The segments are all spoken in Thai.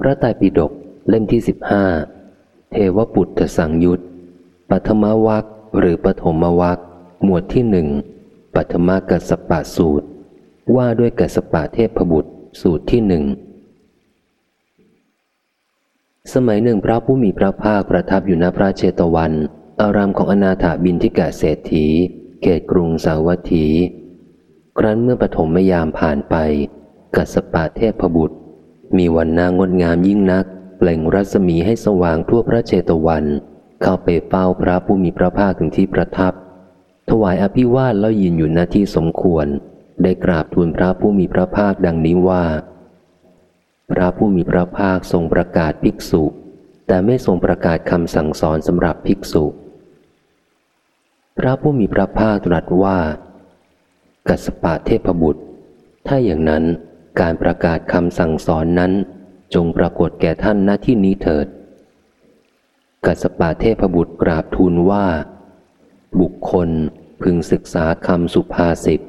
พระไตรปิฎกเล่มที่สิบห้าเทวปุตตสังยุตปัทมวักหรือปฐมวักหมวดที่หนึ่งปัทมกัสปะสูตร ว่าด้วยกัสปะเทพบุตรสูตรที่หนึ่งสมัยหนึ่งพระผู้มีพระภาคประทับอยู่ณพระเชตวัน อารามของอนาถาบินทิกาเศรษฐีเกตกรุงสาวัตถี ครั้นเมื่อปฐมยามผ่านไป กัสปะเทพบุตร มีวันนางดงามยิ่งนัก เปล่งรัศมีให้สว่างทั่วพระเชตวัน เข้าไปเฝ้าพระผู้มีพระภาคถึงที่ประทับ ถวายอภิวาทแล้วยืนอยู่หน้าที่สมควร ได้กราบทูลพระผู้มีพระภาคดังนี้ว่า พระผู้มีพระภาคทรงประกาศภิกษุ แต่ไม่ทรงประกาศคำสั่งสอนสำหรับภิกษุ พระผู้มีพระภาคตรัสว่า กัสปะเทพบุตร ถ้าอย่างนั้น การประกาศคำสั่งสอนนั้น จงปรากฏแก่ท่านหน้าที่นี้เถิด กัสปะเทพบุตรกราบทูลว่า บุคคลพึงศึกษาคำสุภาษิต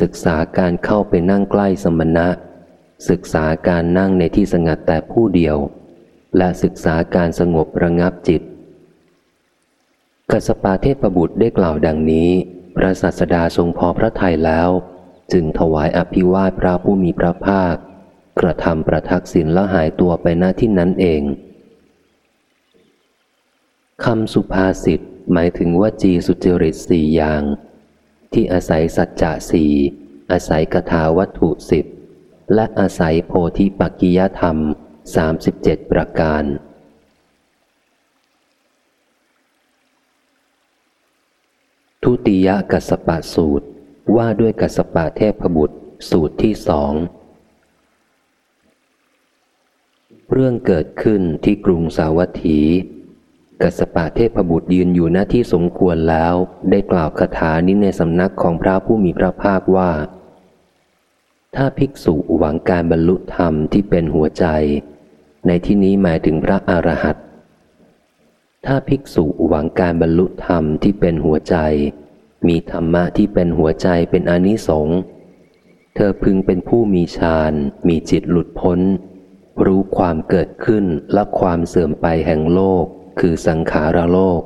ศึกษาการเข้าไปนั่งใกล้สมณะ ศึกษาการนั่งในที่สงัดแต่ผู้เดียว และศึกษาการสงบระงับจิต กัสปาเทพบุตรได้กล่าวดังนี้ พระศาสดาทรงพอพระทัยแล้ว จึงถวายอภิวาทพระผู้มีพระภาค กระทำประทักษิณและหายตัวไปหน้าที่นั้นเองคำสุภาษิตหมายถึงว่าจีสุจริตสี่อย่าง ที่อาศัยสัจจะสี่อาศัยกถาวัตถุสิบและอาศัยโพธิปักกิยธรรมสามสิบเจ็ดประการ ทุติยกัสปะสูตร ว่าด้วยกัสปะเทพบุตรสูตรที่สอง เรื่องเกิดขึ้นที่กรุงสาวัตถี กัสปะเทพบุตรยืนอยู่หน้าที่สมควรแล้ว ได้กล่าวคาถานี้ในสำนักของพระผู้มีพระภาคว่า ถ้าภิกษุหวังการบรรลุธรรมที่เป็นหัวใจ ในที่นี้หมายถึงพระอรหันต์ถ้าภิกษุหวังการบรรลุธรรมที่เป็นหัวใจ มีธรรมะที่เป็นหัวใจเป็นอนิสงส์เธอพึงเป็นผู้มีฌานมีจิตหลุดพ้น รู้ความเกิดขึ้นและความเสื่อมไปแห่งโลก คือสังขารโลก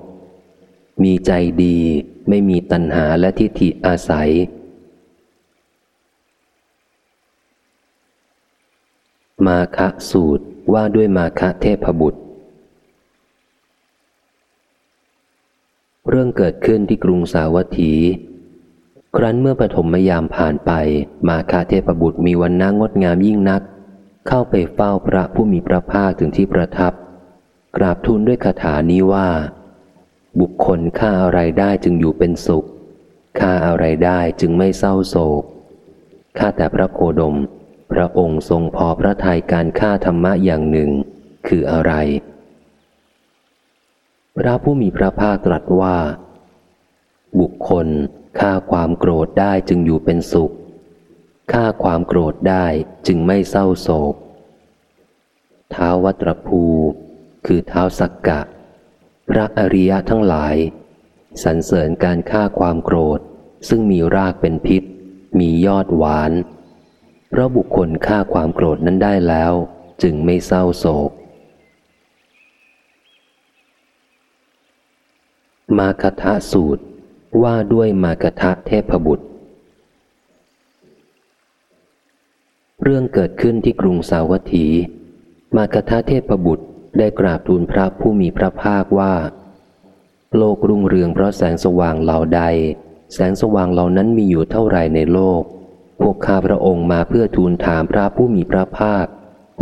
มีใจดีไม่มีตัณหาและทิฏฐิอาศัย มาคะสูตรว่าด้วยมาคะเทพบุตร เรื่องเกิดขึ้นที่กรุงสาวัตถี ครั้นเมื่อปฐมยามผ่านไป มาคาเทพบุตรมีวันนางดงามยิ่งนัก เข้าไปเฝ้าพระผู้มีพระภาคถึงที่ประทับ กราบทูลด้วยคาถานี้ว่า บุคคลฆ่าอะไรได้จึงอยู่เป็นสุขฆ่าอะไรได้จึงไม่เศร้าโศกข้าแต่พระโคดม พระองค์ทรงพอพระทัยการฆ่าธรรมะอย่างหนึ่ง คืออะไร พระผู้มีพระภาคตรัสว่า บุคคลฆ่าความโกรธได้จึงอยู่เป็นสุขฆ่าความโกรธได้จึงไม่เศร้าโศก ท้าวัตรภู คือเท้าสักกะ พระอริยะทั้งหลาย สรรเสริญการฆ่าความโกรธ ซึ่งมีรากเป็นพิษ มียอดหวาน เพราะบุคคลฆ่าความโกรธนั้นได้แล้ว จึงไม่เศร้าโศก มาคทะสูตรว่าด้วยมาคทะเทพบุตร เรื่องเกิดขึ้นที่กรุงสาวัตถี มาคทะเทพบุตรได้กราบทูลพระผู้มีพระภาคว่า โลกรุ่งเรืองเพราะแสงสว่างเหล่าใด แสงสว่างเหล่านั้นมีอยู่เท่าไรในโลก พวกข้าพระองค์มาเพื่อทูลถามพระผู้มีพระภาค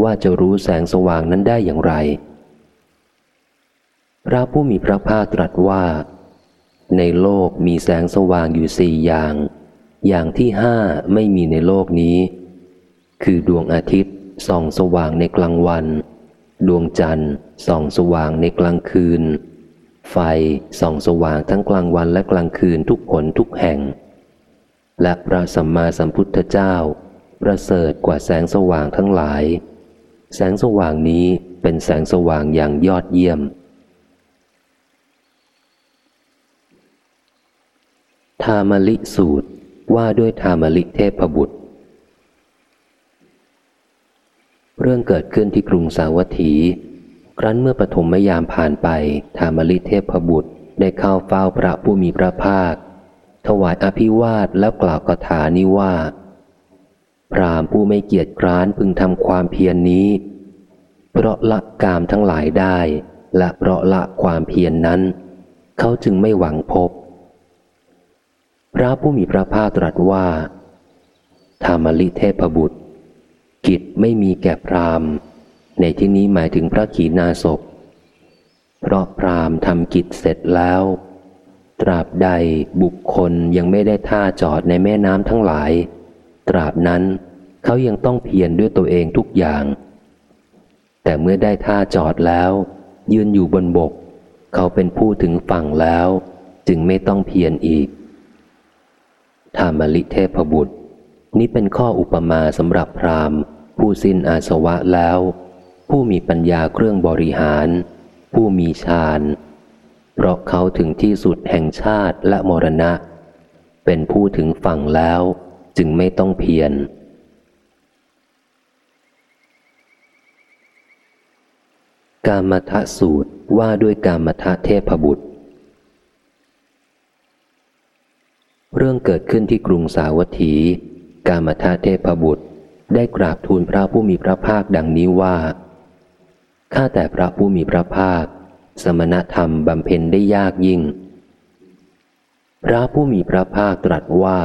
ว่าจะรู้แสงสว่างนั้นได้อย่างไร พระผู้มีพระภาคตรัสว่า ในโลกมีแสงสว่างอยู่สี่อย่าง อย่างที่ห้าไม่มีในโลกนี้ คือดวงอาทิตย์ส่องสว่างในกลางวัน ดวงจันทร์ส่องสว่างในกลางคืน ไฟส่องสว่างทั้งกลางวันและกลางคืนทุกผลทุกแห่ง และพระสัมมาสัมพุทธเจ้า ประเสริฐกว่าแสงสว่างทั้งหลาย แสงสว่างนี้เป็นแสงสว่างอย่างยอดเยี่ยม ธามลิสูตรว่าด้วยธามลิเทพบุตร เรื่องเกิดขึ้นที่กรุงสาวัตถี ครั้นเมื่อปฐมยามผ่านไปธามลิเทพบุตรได้เข้าเฝ้าพระผู้มีพระภาค ถวายอภิวาทแล้วกล่าวคาถานี้ว่า พรามผู้ไม่เกียจคร้านพึงทำความเพียรนนี้ เพราะละกามทั้งหลายได้ และเพราะละความเพียรนนั้น เขาจึงไม่หวังพบ ระผู้มีพระภาคตรัสว่าธามลิเทพบุตร กิจไม่มีแก่พรามในที่นี้หมายถึงพระขีณาสพเพราะพรามทำกิจเสร็จแล้ว ตราบใดบุคคลยังไม่ได้ท่าจอดในแม่น้ำทั้งหลาย ตราบนั้นเขายังต้องเพียรด้วยตัวเองทุกอย่าง แต่เมื่อได้ท่าจอดแล้ว ยืนอยู่บนบก เขาเป็นผู้ถึงฝั่งแล้ว จึงไม่ต้องเพียรอีก ธามลิเทพบุตร นี้เป็นข้ออุปมาสำหรับพรามผู้สิ้นอาสวะแล้ว ผู้มีปัญญาเครื่องบริหาร ผู้มีฌานเพราะเขาถึงที่สุดแห่งชาติและมรณะ เป็นผู้ถึงฝั่งแล้วจึงไม่ต้องเพียรกามทะสูตรว่าด้วยกามทะเทพบุตร เรื่องเกิดขึ้นที่กรุงสาวัตถี กามทะเทพบุตร ได้กราบทูลพระผู้มีพระภาคดังนี้ว่า ข้าแต่พระผู้มีพระภาค สมณธรรมบำเพ็ญได้ยากยิ่ง พระผู้มีพระภาคตรัสว่า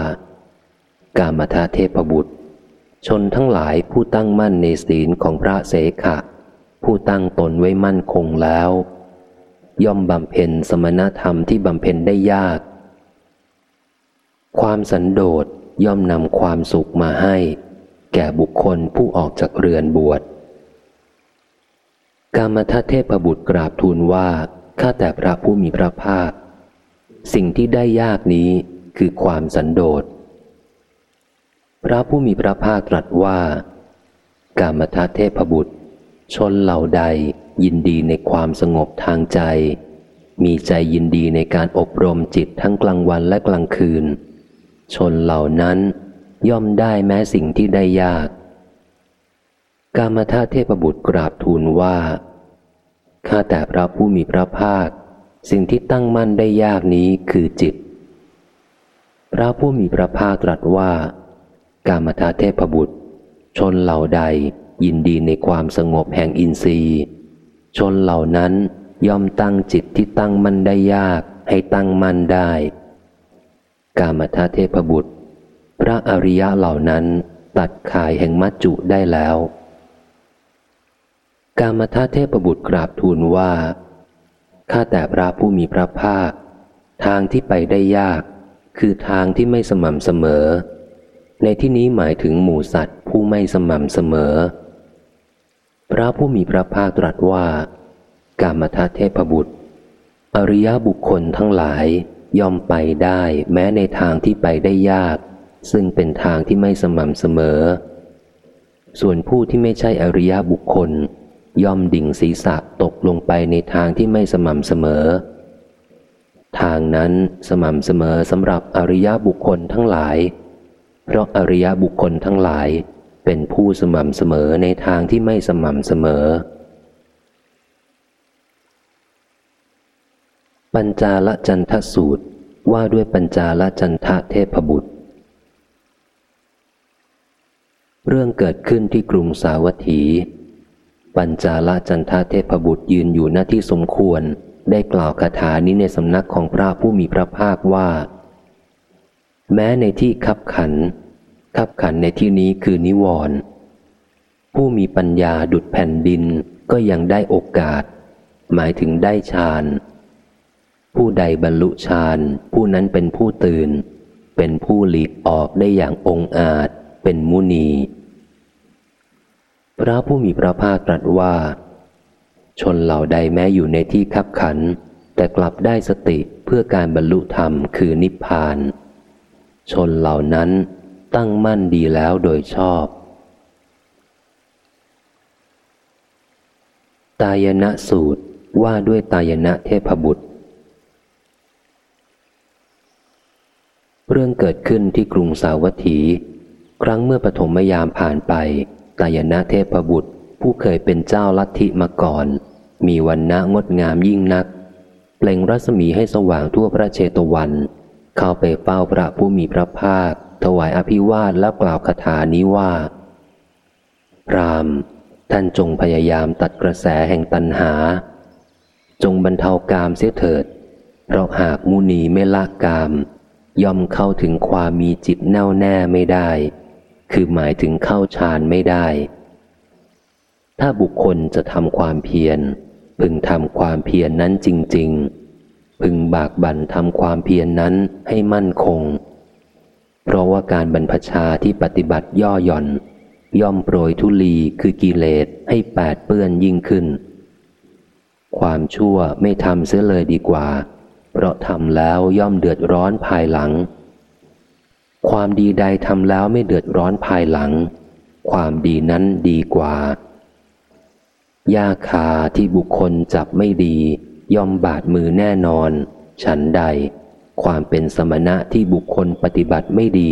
กามทาเทพบุตร ชนทั้งหลายผู้ตั้งมั่นในศีลของพระเสขะ ผู้ตั้งตนไว้มั่นคงแล้ว ย่อมบำเพ็ญสมณธรรมที่บำเพ็ญได้ยาก ความสันโดษย่อมนำความสุขมาให้ แก่บุคคลผู้ออกจากเรือนบวชกามทัเทพบุตรกราบทูลว่าข้าแต่พระผู้มีพระภาค สิ่งที่ได้ยากนี้คือความสันโดษ พระผู้มีพระภาคตรัสว่า กามทัเทพบุตร ชนเหล่าใดยินดีในความสงบทางใจ มีใจยินดีในการอบรมจิตทั้งกลางวันและกลางคืน ชนเหล่านั้นย่อมได้แม้สิ่งที่ได้ยาก กามธาเทพบุตรกราบทูลว่า ข้าแต่พระผู้มีพระภาค สิ่งที่ตั้งมั่นได้ยากนี้คือจิต พระผู้มีพระภาคตรัสว่า กามธาเทพบุตร ชนเหล่าใดยินดีในความสงบแห่งอินทรีย์ ชนเหล่านั้นย่อมตั้งจิตที่ตั้งมั่นได้ยากให้ตั้งมั่นได้ กามธาเทพบุตร พระอริยะเหล่านั้นตัดข่ายแห่งมัจจุได้แล้ว กามทาเทพบุตรกราบทูลว่า ข้าแต่พระผู้มีพระภาค ทางที่ไปได้ยาก คือทางที่ไม่สม่ำเสมอ ในที่นี้หมายถึงหมู่สัตว์ผู้ไม่สม่ำเสมอ พระผู้มีพระภาคตรัสว่า กามทาเทพบุตร อริยบุคคลทั้งหลาย ย่อมไปได้แม้ในทางที่ไปได้ยาก ซึ่งเป็นทางที่ไม่สม่ำเสมอ ส่วนผู้ที่ไม่ใช่อริยบุคคล ย่อมดิ่งศีรษะตกลงไปในทางที่ไม่สม่ำเสมอ ทางนั้นสม่ำเสมอสำหรับอริยบุคคลทั้งหลาย เพราะอริยบุคคลทั้งหลายเป็นผู้สม่ำเสมอในทางที่ไม่สม่ำเสมอ ปัญจาลจันทสูตรว่าด้วยปัญจาลจันทะเทพบุตร เรื่องเกิดขึ้นที่กรุงสาวัตถี ปัญจาลจันทาเทพบุตรยืนอยู่หน้าที่สมควรได้กล่าวคาถานี้ในสำนักของพระผู้มีพระภาคว่า แม้ในที่คับขันคับขันในที่นี้คือนิวรณ์ผู้มีปัญญาดุดแผ่นดินก็ยังได้โอกาส หมายถึงได้ฌาน ผู้ใดบรรลุฌานผู้นั้นเป็นผู้ตื่น เป็นผู้หลีกออกได้อย่างองอาจ เป็นมุนี พระผู้มีพระภาคตรัสว่า ชนเหล่าใดแม้อยู่ในที่คับขัน แต่กลับได้สติเพื่อการบรรลุธรรมคือนิพพาน ชนเหล่านั้นตั้งมั่นดีแล้วโดยชอบ ตายณะสูตรว่าด้วยตายณะเทพบุตร เรื่องเกิดขึ้นที่กรุงสาวัตถี ครั้งเมื่อปฐมยามผ่านไปตายนะเทพบุตร ผู้เคยเป็นเจ้าลัทธิมาก่อน มีวันณะงดงามยิ่งนัก เปล่งรัศมีให้สว่างทั่วพระเชตวัน เข้าไปเฝ้าพระผู้มีพระภาค ถวายอภิวาทและกล่าวคาถานี้ว่า พรามท่านจงพยายามตัดกระแสแห่งตัณหา จงบรรเทากามเสียเถิด เพราะหากมุนีไม่ละกาม ย่อมเข้าถึงความมีจิตแน่วแน่ไม่ได้ คือหมายถึงเข้าฌานไม่ได้ ถ้าบุคคลจะทำความเพียร พึงทำความเพียรนนั้นจริง ๆ พึงบากบั่นทำความเพียรนนั้นให้มั่นคง เพราะว่าการบรรพชาที่ปฏิบัติย่อหย่อน ย่อมโปรยทุลีคือกิเลสให้แปดเปื้อนยิ่งขึ้น ความชั่วไม่ทำเสียเลยดีกว่า เพราะทำแล้วย่อมเดือดร้อนภายหลัง ความดีใดทำแล้วไม่เดือดร้อนภายหลัง ความดีนั้นดีกว่ายาคาที่บุคคลจับไม่ดี ย่อมบาดมือแน่นอน ฉันใด ความเป็นสมณะที่บุคคลปฏิบัติไม่ดี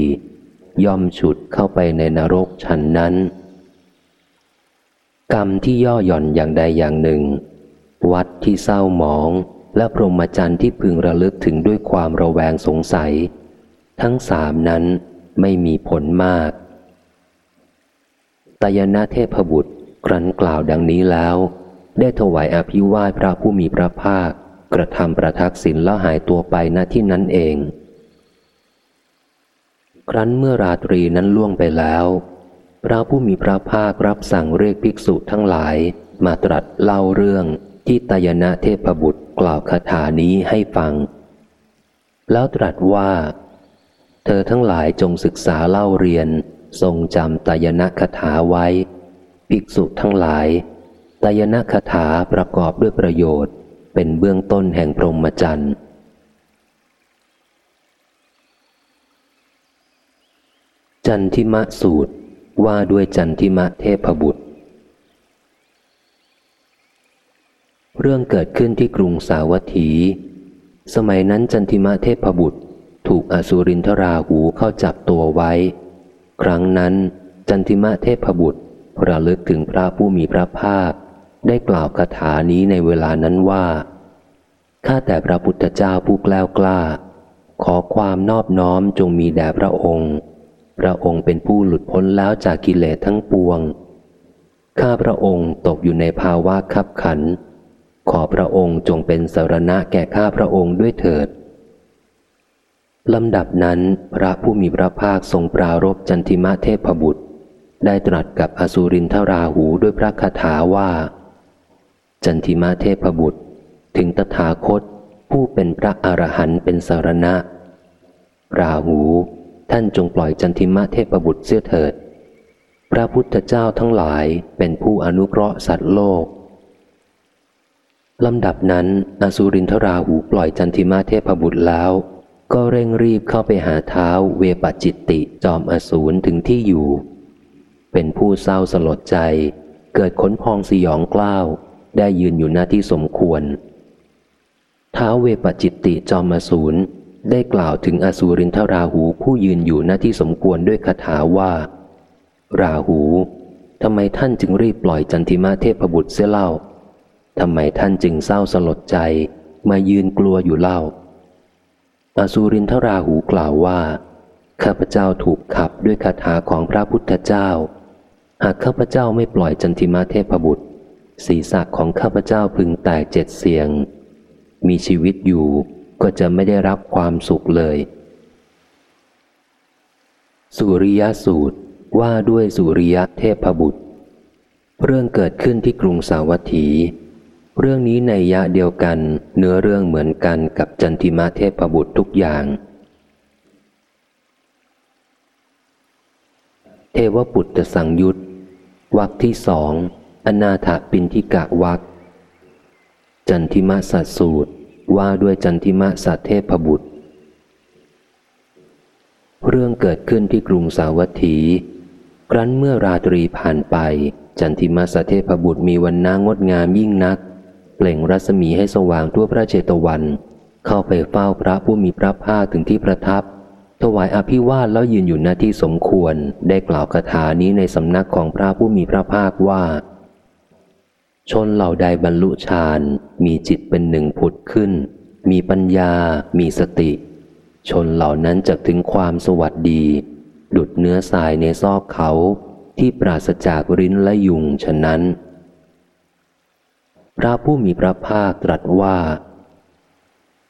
ย่อมฉุดเข้าไปในนรกฉันนั้น กรรมที่ย่อหย่อนอย่างใดอย่างหนึ่ง วัดที่เศร้าหมอง และพรหมจรรย์ที่พึงระลึกถึงด้วยความระแวงสงสัย ทั้งสามนั้นไม่มีผลมาก ตยนาเทพบุตรครั้นกล่าวดังนี้แล้ว ได้ถวายอภิวาทพระผู้มีพระภาค กระทำประทักษิณแล้วหายตัวไปณที่นั้นเอง ครั้นเมื่อราตรีนั้นล่วงไปแล้ว พระผู้มีพระภาครับสั่งเรียกภิกษุทั้งหลายมาตรัสเล่าเรื่อง ที่ตยนะเทพบุตรกล่าวคาถานี้ให้ฟัง แล้วตรัสว่า เธอทั้งหลายจงศึกษาเล่าเรียน ทรงจำตยนะคาถาไว้ ภิกษุทั้งหลาย ตยนะคาถาประกอบด้วยประโยชน์ เป็นเบื้องต้นแห่งพรหมจรรย์จันทิมะสูตรว่าด้วยจันทิมะเทพบุตร เรื่องเกิดขึ้นที่กรุงสาวัตถี สมัยนั้นจันทิมะเทพบุตร ถูกอสุรินทราหูเข้าจับตัวไว้ ครั้งนั้น จันทิมะเทพบุตรระลึกถึงพระผู้มีพระภาค ได้กล่าวคาถานี้ในเวลานั้นว่า ข้าแต่พระพุทธเจ้าผู้กล้ากล้า ขอความนอบน้อมจงมีแด่พระองค์ พระองค์เป็นผู้หลุดพ้นแล้วจากกิเลสทั้งปวง ข้าพระองค์ตกอยู่ในภาวะขับขัน ขอพระองค์จงเป็นสารณะแก่ข้าพระองค์ด้วยเถิดลำดับนั้นพระผู้มีพระภาคทรงปรารบจันทิมะเทพบุตร ได้ตรัสกับอสุรินทราหูด้วยพระคาถาว่า จันทิมะเทพบุตร ถึงตถาคตผู้เป็นพระอรหันต์เป็นสารณะ ราหู ท่านจงปล่อยจันทิมะเทพบุตรเสียเถิด พระพุทธเจ้าทั้งหลายเป็นผู้อนุเคราะห์สัตว์โลก ลำดับนั้นอสุรินทราหูปล่อยจันทิมาเทพบุตรแล้ว ก็เร่งรีบเข้าไปหาเท้าเวปจิตติจอมอสูรถึงที่อยู่ เป็นผู้เศร้าสลดใจ เกิดขนพองสยองกล้าว ได้ยืนอยู่หน้าที่สมควร ท้าเวปจิตติจอมอสูรได้กล่าวถึงอสูรินทราหูผู้ยืนอยู่หน้าที่สมควรด้วยคาถาว่า ราหูทำไมท่านจึงรีบปล่อยจันทิมาเทพบุตรเสียเล่า ทำไมท่านจึงเศร้าสลดใจมายืนกลัวอยู่เล่า อาสูรินทราหูกล่าวว่า ข้าพเจ้าถูกขับด้วยคาถาของพระพุทธเจ้า หากข้าพเจ้าไม่ปล่อยจันทิมาเทพบุตร ศีรษะของข้าพเจ้าพึงแตกเจ็ดเสียง มีชีวิตอยู่ก็จะไม่ได้รับความสุขเลย สุริยสูตรว่าด้วยสุริยเทพบุตร เรื่องเกิดขึ้นที่กรุงสาวัตถี เรื่องนี้ในยะเดียวกัน เนื้อเรื่องเหมือนกันกับจันทิมาเทพบุตรทุกอย่าง เทวปุตตสังยุตวักที่สองอนาถปินทิกะวักจันทิมาสัตสูตรว่าด้วยจันทิมาสัตเทพบุตร เรื่องเกิดขึ้นที่กรุงสาวัตถี ครั้นเมื่อราตรีผ่านไป จันทิมาสเทพบุตรมีวันนางดงามยิ่งนัก เปล่งรัศมีให้สว่างทั่วพระเจตวัน เข้าไปเฝ้าพระผู้มีพระภาคถึงที่ประทับ ถวายอภิวาทแล้วยืนอยู่หน้าที่สมควรได้กล่าวคาถานี้ในสำนักของพระผู้มีพระภาคว่า ชนเหล่าใดบรรลุฌานมีจิตเป็นหนึ่งผุดขึ้น มีปัญญา มีสติ ชนเหล่านั้นจะถึงความสวัสดี ดุดเนื้อทรายในซอกเขาที่ปราศจากริ้นและยุงฉะนั้น พระผู้มีพระภาคตรัสว่า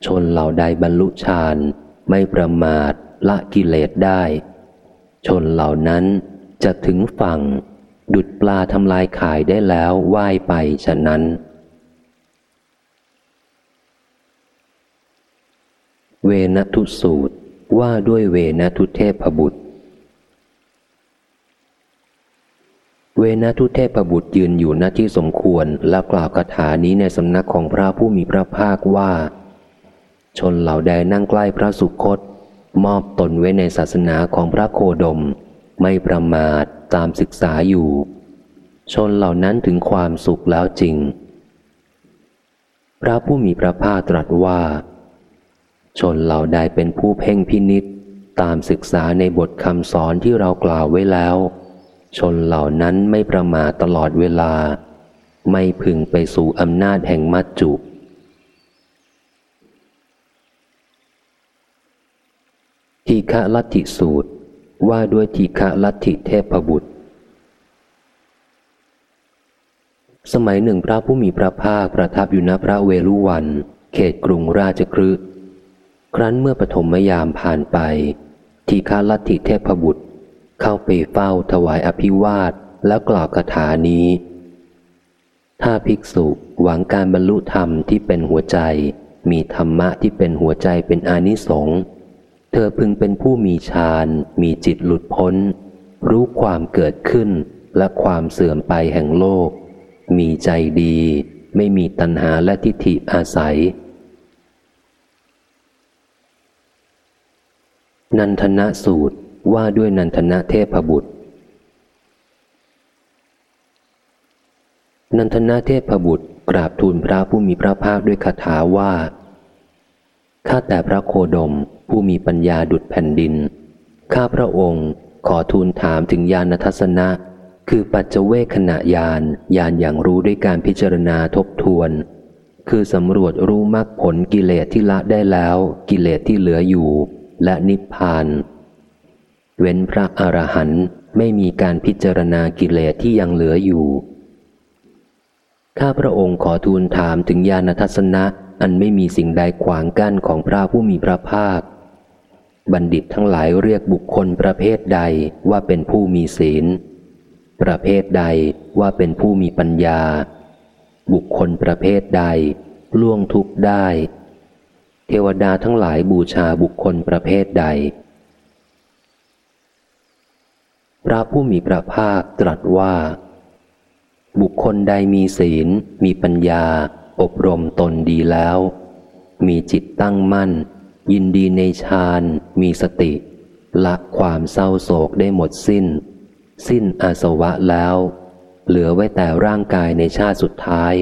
ชนเหล่าใดบรรลุฌานไม่ประมาทละกิเลสได้ ชนเหล่านั้นจะถึงฝั่ง ดุดปลาทำลายขายได้แล้วว่ายไปฉะนั้น เวนทุสูตรว่าด้วยเวนทุเทพบุตร เวนทุเทพบุตรยืนอยู่หน้าที่สมควรและกล่าวคาถานี้ในสำนักของพระผู้มีพระภาคว่า ชนเหล่าใดนั่งใกล้พระสุคต มอบตนไว้ในศาสนาของพระโคดม ไม่ประมาทตามศึกษาอยู่ ชนเหล่านั้นถึงความสุขแล้วจริง พระผู้มีพระภาคตรัสว่า ชนเหล่าใดเป็นผู้เพ่งพินิษตามศึกษาในบทคำสอนที่เรากล่าวไว้แล้ว ชนเหล่านั้นไม่ประมาทตลอดเวลา ไม่พึงไปสู่อำนาจแห่งมัจจุ ทีฆะลัทธิสูตรว่าด้วยทีฆะลัทธิเทพบุตร สมัยหนึ่งพระผู้มีพระภาคประทับอยู่ณพระเวลุวัน เขตกรุงราชครืครั้นเมื่อปฐมยามผ่านไป ทีฆาลัทธิเทพบุตร เข้าไปเฝ้าถวายอภิวาทแล้วกล่าวคาถานี้ ถ้าภิกษุหวังการบรรลุธรรมที่เป็นหัวใจ มีธรรมะที่เป็นหัวใจเป็นอานิสงส์เธอพึงเป็นผู้มีฌานมีจิตหลุดพ้น รู้ความเกิดขึ้นและความเสื่อมไปแห่งโลก มีใจดี ไม่มีตัณหาและทิฏฐิอาศัย นันทนะสูตร ว่าด้วยนันทนะเทพบุตร นันทนะเทพบุตรกราบทูลพระผู้มีพระภาคด้วยคาถาว่า ข้าแต่พระโคดมผู้มีปัญญาดุดแผ่นดิน ข้าพระองค์ขอทูลถามถึงญาณทัศนะ คือปัจเจเวขณะญาณญาณอย่างรู้ด้วยการพิจารณาทบทวน คือสำรวจรู้มรรคผลกิเลสที่ละได้แล้ว กิเลสที่เหลืออยู่ และนิพพาน เว้นพระอรหันต์ไม่มีการพิจารณากิเลสที่ยังเหลืออยู่ ข้าพระองค์ขอทูลถามถึงญาณทัศนะ อันไม่มีสิ่งใดขวางกั้นของพระผู้มีพระภาค บัณฑิตทั้งหลายเรียกบุคคลประเภทใดว่าเป็นผู้มีศีล ประเภทใดว่าเป็นผู้มีปัญญา บุคคลประเภทใด ล่วงทุกข์ได้ เทวดาทั้งหลายบูชาบุคคลประเภทใด พระผู้มีพระภาคตรัสว่า บุคคลใดมีศีล มีปัญญา อบรมตนดีแล้ว มีจิตตั้งมั่น ยินดีในฌานมีสติ ละความเศร้าโศกได้หมดสิ้น สิ้นอาสวะแล้ว เหลือไว้แต่ร่างกายในชาติสุดท้าย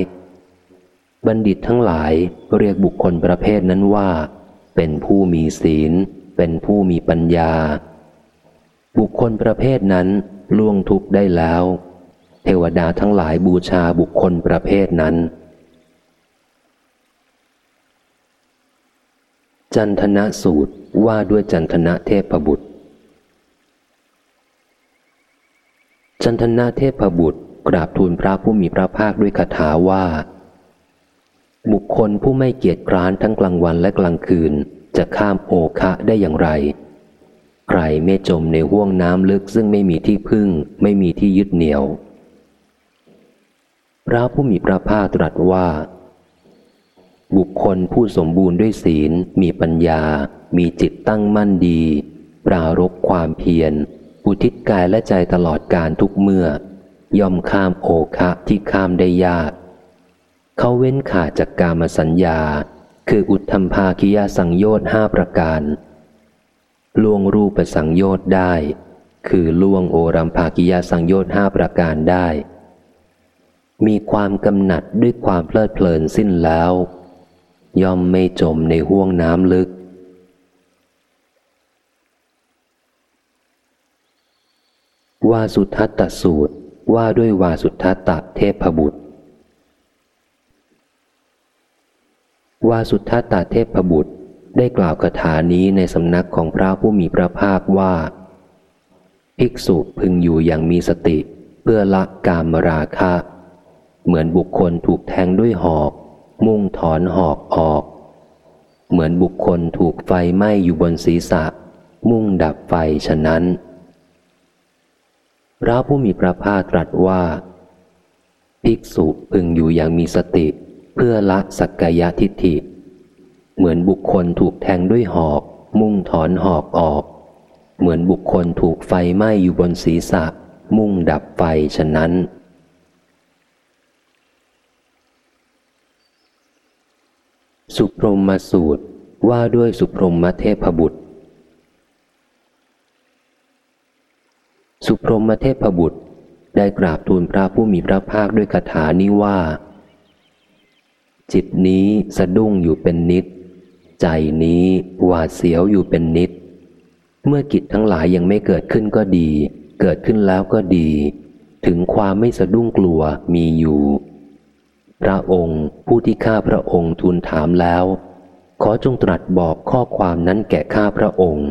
บัณฑิตทั้งหลายเรียกบุคคลประเภทนั้นว่า เป็นผู้มีศีล เป็นผู้มีปัญญา บุคคลประเภทนั้นล่วงทุกได้แล้ว เทวดาทั้งหลายบูชาบุคคลประเภทนั้น จันทนะสูตรว่าด้วยจันทนะเทพบุตร จันทนะเทพบุตรกราบทูลพระผู้มีพระภาคด้วยคาถาว่า บุคคลผู้ไม่เกียจคร้านทั้งกลางวันและกลางคืนจะข้ามโอคะได้อย่างไร ใครไม่จมในห่วงน้ำลึกซึ่งไม่มีที่พึ่ง ไม่มีที่ยึดเหนี่ยว พระผู้มีพระภาคตรัสว่า บุคคลผู้สมบูรณ์ด้วยศีล มีปัญญา มีจิตตั้งมั่นดี ปรารบความเพียร อุทิศกายและใจตลอดการทุกเมื่อ ย่อมข้ามโอคะที่ข้ามได้ยาก เขาเว้นขาดจากกามสัญญา คืออุทธรรมภาคิยาสังโยชน์ห้าประการ ล่วงรูปสังโยชน์ได้ คือล่วงโอรัมภากิยาสังโยชน์ห้าประการได้ มีความกำหนัดด้วยความเพลิดเพลินสิ้นแล้ว ย่อมไม่จมในห้วงน้ำลึก วาสุทัตตสูตรว่าด้วยวาสุทัตตเทพบุตรวาสุทัตตเทพบุตร ได้กล่าวคาถานี้ในสำนักของพระผู้มีพระภาคว่า ภิกษุพึงอยู่อย่างมีสติ เพื่อละกามราคะ เหมือนบุคคลถูกแทงด้วยหอก มุ่งถอนหอกออก เหมือนบุคคลถูกไฟไหม้อยู่บนศีรษะ มุ่งดับไฟฉะนั้น พระผู้มีพระภาคตรัสว่า ภิกษุพึงอยู่อย่างมีสติ เพื่อละสักกายทิฏฐิ เหมือนบุคคลถูกแทงด้วยหอก มุ่งถอนหอกออก เหมือนบุคคลถูกไฟไหม้อยู่บนศีรษะ มุ่งดับไฟฉะนั้น สุพรมมาสูตรว่าด้วยสุพรมมเทพบุตร สุพรมมเทพบุตรได้กราบทูลพระผู้มีพระภาคด้วยคาถานี้ว่า จิตนี้สะดุ้งอยู่เป็นนิด ใจนี้หวาดเสียวอยู่เป็นนิด เมื่อกิจทั้งหลายยังไม่เกิดขึ้นก็ดี เกิดขึ้นแล้วก็ดี ถึงความไม่สะดุ้งกลัวมีอยู่ พระองค์ผู้ที่ข้าพระองค์ทูลถามแล้ว ขอจงตรัสบอกข้อความนั้นแก่ข้าพระองค์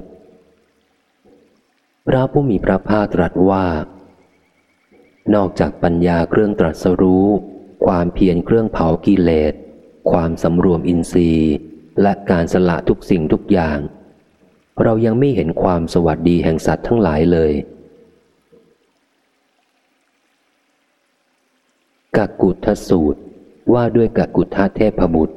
พระผู้มีพระภาคตรัสว่า นอกจากปัญญาเครื่องตรัสรู้ ความเพียรเครื่องเผากิเลส ความสำรวมอินทรีย์ และการสละทุกสิ่งทุกอย่าง เรายังไม่เห็นความสวัสดีแห่งสัตว์ทั้งหลายเลย กักกุทสูตรว่าด้วยกักกุทาเทพบุตร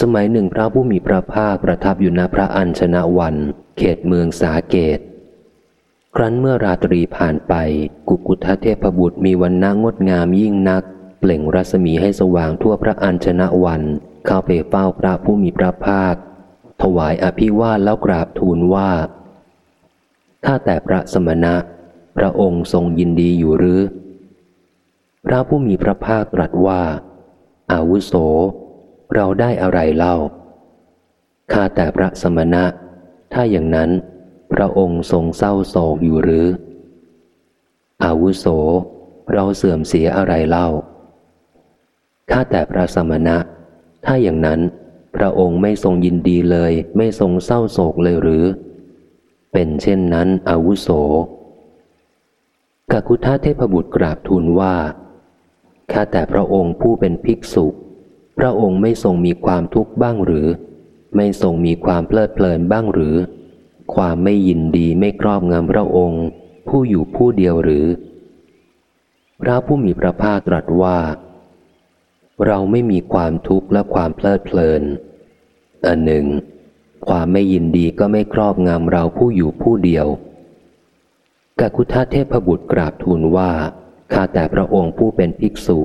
สมัยหนึ่งพระผู้มีพระภาคประทับอยู่ณพระอัญชนะวัน เขตเมืองสาเกตครั้นเมื่อราตรีผ่านไป กุกุทาเทพบุตรมีวันนางดงามยิ่งนัก เปล่งรัศมีให้สว่างทั่วพระอัญชนะวัน เข้าไปเฝ้าพระผู้มีพระภาค ถวายอภิวาทแล้วกราบทูลว่าถ้าแต่พระสมณะ พระองค์ทรงยินดีอยู่หรือ พระผู้มีพระภาคตรัสว่า อาวุโส เราได้อะไรเล่า ข้าแต่พระสมณะ ถ้าอย่างนั้น พระองค์ทรงเศร้าโศกอยู่หรือ อาวุโส เราเสื่อมเสียอะไรเล่า ข้าแต่พระสมณะ ถ้าอย่างนั้น พระองค์ไม่ทรงยินดีเลย ไม่ทรงเศร้าโศกเลยหรือ เป็นเช่นนั้นอาวุโสกากุธาเทพบุตรกราบทูลว่า ข้าแต่พระองค์ผู้เป็นภิกษุ พระองค์ไม่ทรงมีความทุกข์บ้างหรือ ไม่ทรงมีความเพลิดเพลินบ้างหรือ ความไม่ยินดีไม่ครอบงำพระองค์ ผู้อยู่ผู้เดียวหรือ พระผู้มีพระภาคตรัสว่า เราไม่มีความทุกข์และความเพลิดเพลิน อันหนึ่ง ความไม่ยินดีก็ไม่ครอบงำเราผู้อยู่ผู้เดียวกาคุทาเทพบุตรกราบทูลว่า ข้าแต่พระองค์ผู้เป็นภิกษุ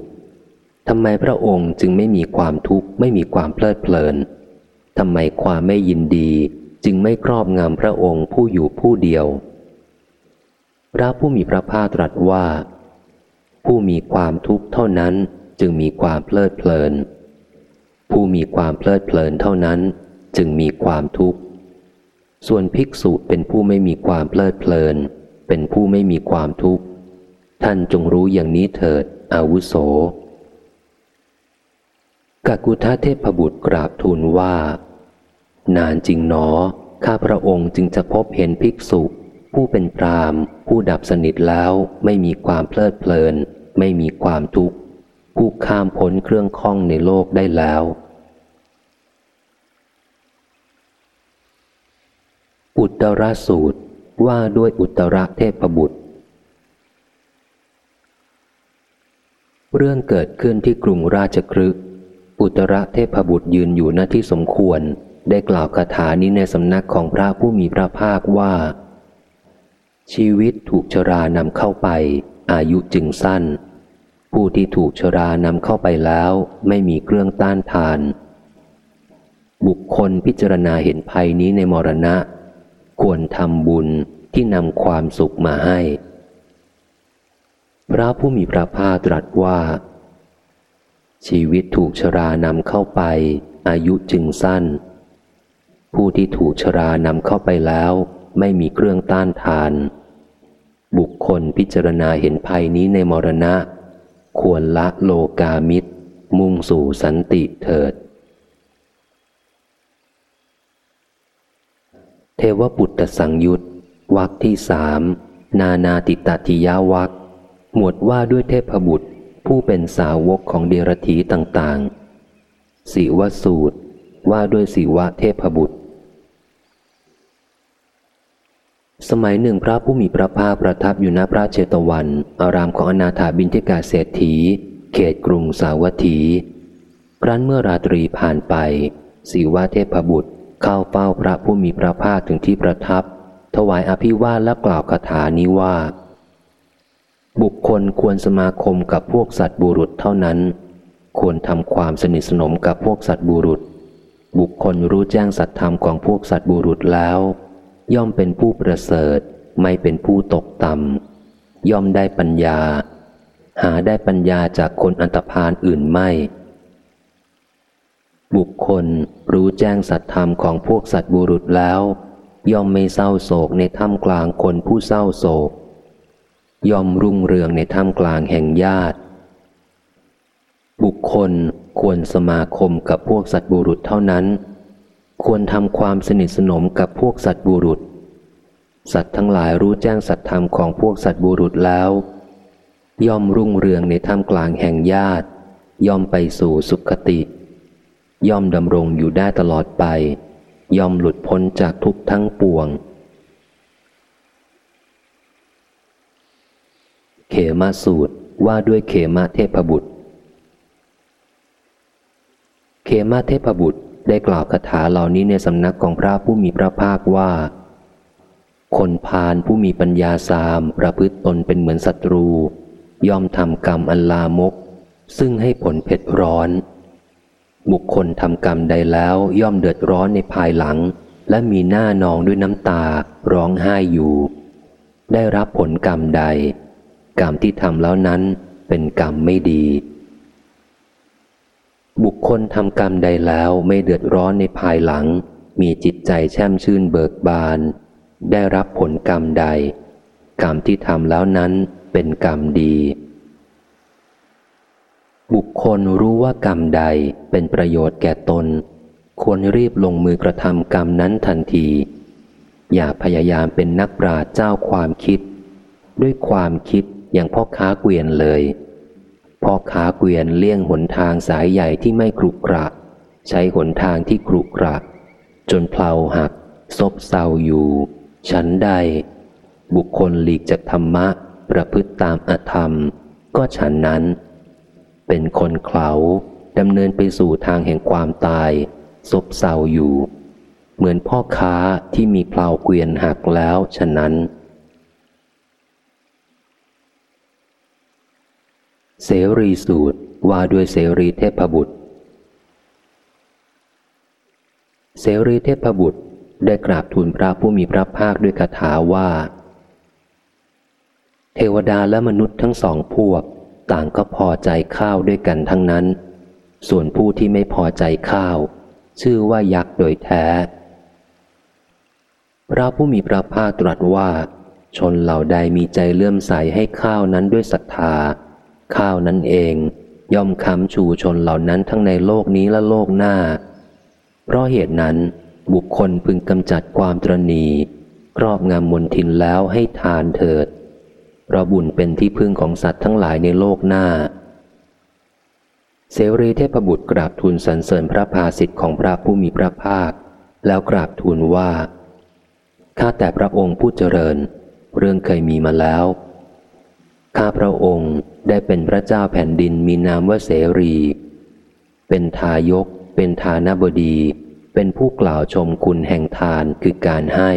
ทำไมพระองค์จึงไม่มีความทุกข์ไม่มีความเพลิดเพลินทำไมความไม่ยินดีจึงไม่ครอบงำพระองค์ผู้อยู่ผู้เดียว พระผู้มีพระภาคตรัสว่า ผู้มีความทุกข์เท่านั้น จึงมีความเพลิดเพลิน ผู้มีความเพลิดเพลินเท่านั้นจึงมีความทุกข์ ส่วนภิกษุเป็นผู้ไม่มีความเพลิดเพลิน เป็นผู้ไม่มีความทุกข์ ท่านจงรู้อย่างนี้เถิด อาวุโสกากุทาเทพบุตรกราบทูลว่า นานจริงหนอ ข้าพระองค์จึงจะพบเห็นภิกษุ ผู้เป็นพรามผู้ดับสนิทแล้วไม่มีความเพลิดเพลิน ไม่มีความทุกข์ ผู้ข้ามพ้นเครื่องข้องในโลกได้แล้ว อุตรสูตรว่าด้วยอุตรเทพบุตร เรื่องเกิดขึ้นที่กรุงราชครึกอุตรเทพบุตรยืนอยู่หน้าที่สมควร ได้กล่าวคาถานี้ในสำนักของพระผู้มีพระภาคว่า ชีวิตถูกชรานำเข้าไป อายุจึงสั้น ผู้ที่ถูกชรานำเข้าไปแล้วไม่มีเครื่องต้านทาน บุคคลพิจารณาเห็นภัยนี้ในมรณะ ควรทำบุญที่นำความสุขมาให้ พระผู้มีพระภาคตรัสว่า ชีวิตถูกชรานำเข้าไป อายุจึงสั้น ผู้ที่ถูกชรานำเข้าไปแล้วไม่มีเครื่องต้านทาน บุคคลพิจารณาเห็นภัยนี้ในมรณะ ควรละโลกามิตร มุ่งสู่สันติเถิด เทวปุตตสังยุตวักที่สามนานาติตติยาวักหมวดว่าด้วยเทพบุตร ผู้เป็นสาวกของเดรธีต่างๆสีวสูตรว่าด้วยสีวะเทพบุตร สมัยหนึ่งพระผู้มีพระภาคประทับอยู่ณพระเชตวัน อารามของอนาถาบินทิกาเศรษฐี เขตกรุงสาวัตถี ครั้นเมื่อราตรีผ่านไปสีวะเทพบุตรเข้าเฝ้าพระผู้มีพระภาคถึงที่ประทับ ถวายอภิวาทและกล่าวคาถานี้ว่า บุคคลควรสมาคมกับพวกสัตว์บุรุษเท่านั้น ควรทำความสนิทสนมกับพวกสัตว์บุรุษ บุคคลรู้แจ้งสัตธรรมของพวกสัตว์บุรุษแล้ว ย่อมเป็นผู้ประเสริฐ ไม่เป็นผู้ตกต่ำย่อมได้ปัญญา หาได้ปัญญาจากคนอันตพานอื่นไม่ บุคคลรู้แจ้งสัตธรรมของพวกสัตบุรุษแล้ว ย่อมไม่เศร้าโศกในถ้ำกลางคนผู้เศร้าโศก ย่อมรุ่งเรืองในถ้ำกลางแห่งญาติ บุคคลควรสมาคมกับพวกสัตบุรุษเท่านั้น ควรทำความสนิทสนมกับพวกสัตว์บุรุษ สัตว์ทั้งหลายรู้แจ้งสัตธรรมของพวกสัตว์บุรุษแล้ว ย่อมรุ่งเรืองในถ้ำกลางแห่งญาติ ย่อมไปสู่สุขติ ย่อมดำรงอยู่ได้ตลอดไป ย่อมหลุดพ้นจากทุกทั้งปวง เขมาสูตรว่าด้วยเขมาเทพบุตร เขมาเทพบุตร ได้กล่าวคาถาเหล่านี้ในสำนักของพระผู้มีพระภาคว่า คนพาลผู้มีปัญญาสามประพฤติตนเป็นเหมือนศัตรู ย่อมทำกรรมอันลามก ซึ่งให้ผลเผ็ดร้อน บุคคลทำกรรมใดแล้วย่อมเดือดร้อนในภายหลัง และมีหน้านองด้วยน้ำตาร้องไห้อยู่ ได้รับผลกรรมใด กรรมที่ทำแล้วนั้นเป็นกรรมไม่ดี บุคคลทำกรรมใดแล้วไม่เดือดร้อนในภายหลัง มีจิตใจแช่มชื่นเบิกบาน ได้รับผลกรรมใด กรรมที่ทำแล้วนั้นเป็นกรรมดี บุคคลรู้ว่ากรรมใดเป็นประโยชน์แก่ตน ควรรีบลงมือกระทำกรรมนั้นทันที อย่าพยายามเป็นนักปราชญ์เจ้าความคิด ด้วยความคิดอย่างพ่อค้าเกวียนเลย พ่อค้าเกวียนเลี่ยงหนทางสายใหญ่ที่ไม่กรุกระใช้หนทางที่กรุกระจนเพลาหัก ซบเซาอยู่ ฉันใด บุคคลหลีกจากธรรมะ ประพฤติตามอธรรม ก็ฉันนั้น เป็นคนเขาดำเนินไปสู่ทางแห่งความตาย ซบเซาอยู่ เหมือนพ่อค้าที่มีเพลาเกวียนหักแล้วฉะนั้น เสรีสูตรว่าด้วยเสรีเทพบุตร เสรีเทพบุตรได้กราบทูลพระผู้มีพระภาคด้วยคาถาว่า เทวดาและมนุษย์ทั้งสองพวก ต่างก็พอใจข้าวด้วยกันทั้งนั้น ส่วนผู้ที่ไม่พอใจข้าว ชื่อว่ายักษ์โดยแท้ พระผู้มีพระภาคตรัสว่า ชนเหล่าใดมีใจเลื่อมใสให้ข้าวนั้นด้วยศรัทธา ข้าวนั้นเอง ย่อมค้ำชูชนเหล่านั้นทั้งในโลกนี้และโลกหน้า เพราะเหตุนั้นบุคคลพึงกำจัดความตรณีครอบงำมนทินแล้วให้ทานเถิดเราะบุญเป็นที่พึ่งของสัตว์ทั้งหลายในโลกหน้า เสรีเทพบุตรกราบทูลสรรเสริญพระภาสิทธิ์ของพระผู้มีพระภาค แล้วกราบทูลว่า ข้าแต่พระองค์ผู้เจริญ เรื่องเคยมีมาแล้ว ข้าพระองค์ได้เป็นพระเจ้าแผ่นดินมีนามว่าเสรี เป็นทายก เป็นทานบดี เป็นผู้กล่าวชมคุณแห่งทานคือการให้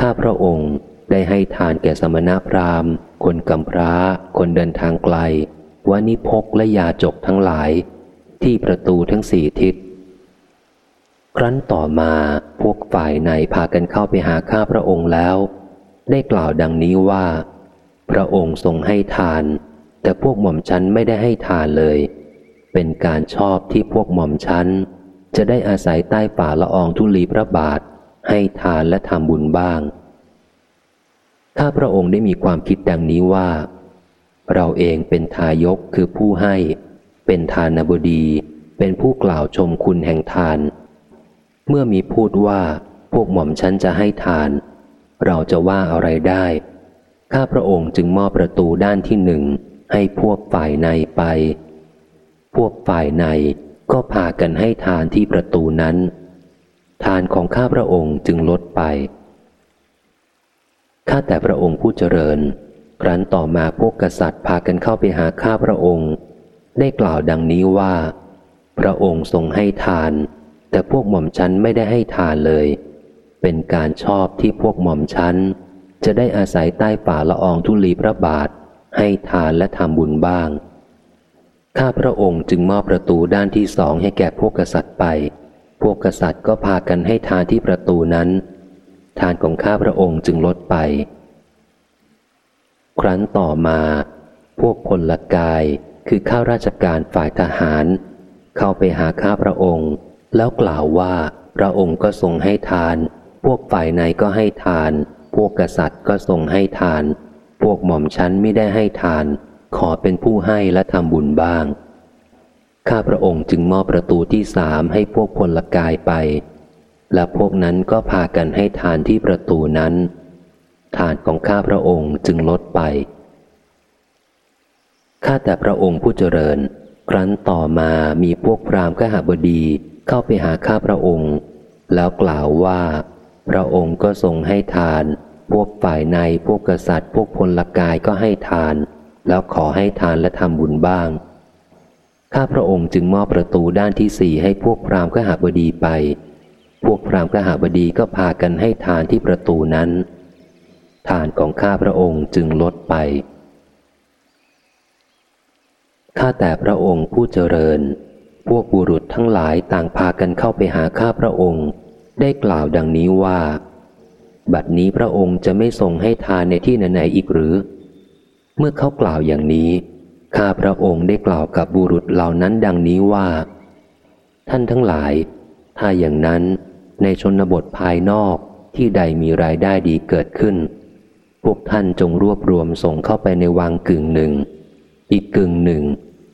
ข้าพระองค์ได้ให้ทานแก่สมณพราหมณ์ คนกำพร้า คนเดินทางไกลวานิพกและยาจกทั้งหลาย ที่ประตูทั้งสี่ทิศ ครั้นต่อมาพวกฝ่ายในพากันเข้าไปหาข้าพระองค์แล้ว ได้กล่าวดังนี้ว่า พระองค์ทรงให้ทาน แต่พวกหม่อมชั้นไม่ได้ให้ทานเลย เป็นการชอบที่พวกหม่อมชั้น จะได้อาศัยใต้ฝ่าละอองธุลีพระบาท ให้ทานและทำบุญบ้างข้าพระองค์ได้มีความคิดดังนี้ว่า เราเองเป็นทายกคือผู้ให้ เป็นทานบดี เป็นผู้กล่าวชมคุณแห่งทาน เมื่อมีพูดว่าพวกหม่อมฉันจะให้ทาน เราจะว่าอะไรได้ ข้าพระองค์จึงมอบประตูด้านที่หนึ่งให้พวกฝ่ายในไป พวกฝ่ายในก็พากันให้ทานที่ประตูนั้น ทานของข้าพระองค์จึงลดไป ข้าแต่พระองค์ผู้เจริญ ครั้นต่อมาพวกกษัตริย์พากันเข้าไปหาข้าพระองค์ ได้กล่าวดังนี้ว่า พระองค์ทรงให้ทาน แต่พวกหม่อมชันไม่ได้ให้ทานเลย เป็นการชอบที่พวกหม่อมชัน จะได้อาศัยใต้ฝ่าละอองทุลีพระบาท ให้ทานและทำบุญบ้าง ข้าพระองค์จึงมอบประตูด้านที่สองให้แก่พวกกษัตริย์ไป พวกกษัตริย์ก็พากันให้ทานที่ประตูนั้น ทานของข้าพระองค์จึงลดไป ครั้นต่อมา พวกพลกายคือข้าราชการฝ่ายทหาร เข้าไปหาข้าพระองค์ แล้วกล่าวว่าพระองค์ก็ทรงให้ทาน พวกฝ่ายในก็ให้ทาน วกกษัตริย์ก็ทรงให้ทาน พวกหม่อมชั้นไม่ได้ให้ทาน ขอเป็นผู้ให้และทำบุญบ้าง ข้าพระองค์จึงมอบประตูที่สามให้พวกพลกายไป และพวกนั้นก็พากันให้ทานที่ประตูนั้น ทานของข้าพระองค์จึงลดไป ข้าแต่พระองค์ผู้เจริญ ครั้นต่อมามีพวกพราหมณ์ขหบดีเข้าไปหาข้าพระองค์ แล้วกล่าวว่าพระองค์ก็ทรงให้ทาน พวกฝ่ายในพวกกษัตริย์ พวกพลกายก็ให้ทาน แล้วขอให้ทานและทำบุญบ้าง ข้าพระองค์จึงมอบประตูด้านที่สี่ให้พวกพราหมณ์ขหบดีไป พวกพราหมณ์ขหบดีก็พากันให้ทานที่ประตูนั้น ทานของข้าพระองค์จึงลดไป ข้าแต่พระองค์ผู้เจริญ พวกบุรุษทั้งหลายต่างพากันเข้าไปหาข้าพระองค์ ได้กล่าวดังนี้ว่า บัดนี้พระองค์จะไม่ทรงให้ทานในที่ไหนๆอีกหรือ เมื่อเขากล่าวอย่างนี้ ข้าพระองค์ได้กล่าวกับบุรุษเหล่านั้นดังนี้ว่า ท่านทั้งหลาย ถ้าอย่างนั้นในชนบทภายนอกที่ใดมีรายได้ดีเกิดขึ้น พวกท่านจงรวบรวมส่งเข้าไปในวังกึ่งหนึ่ง อีกกึ่งหนึ่ง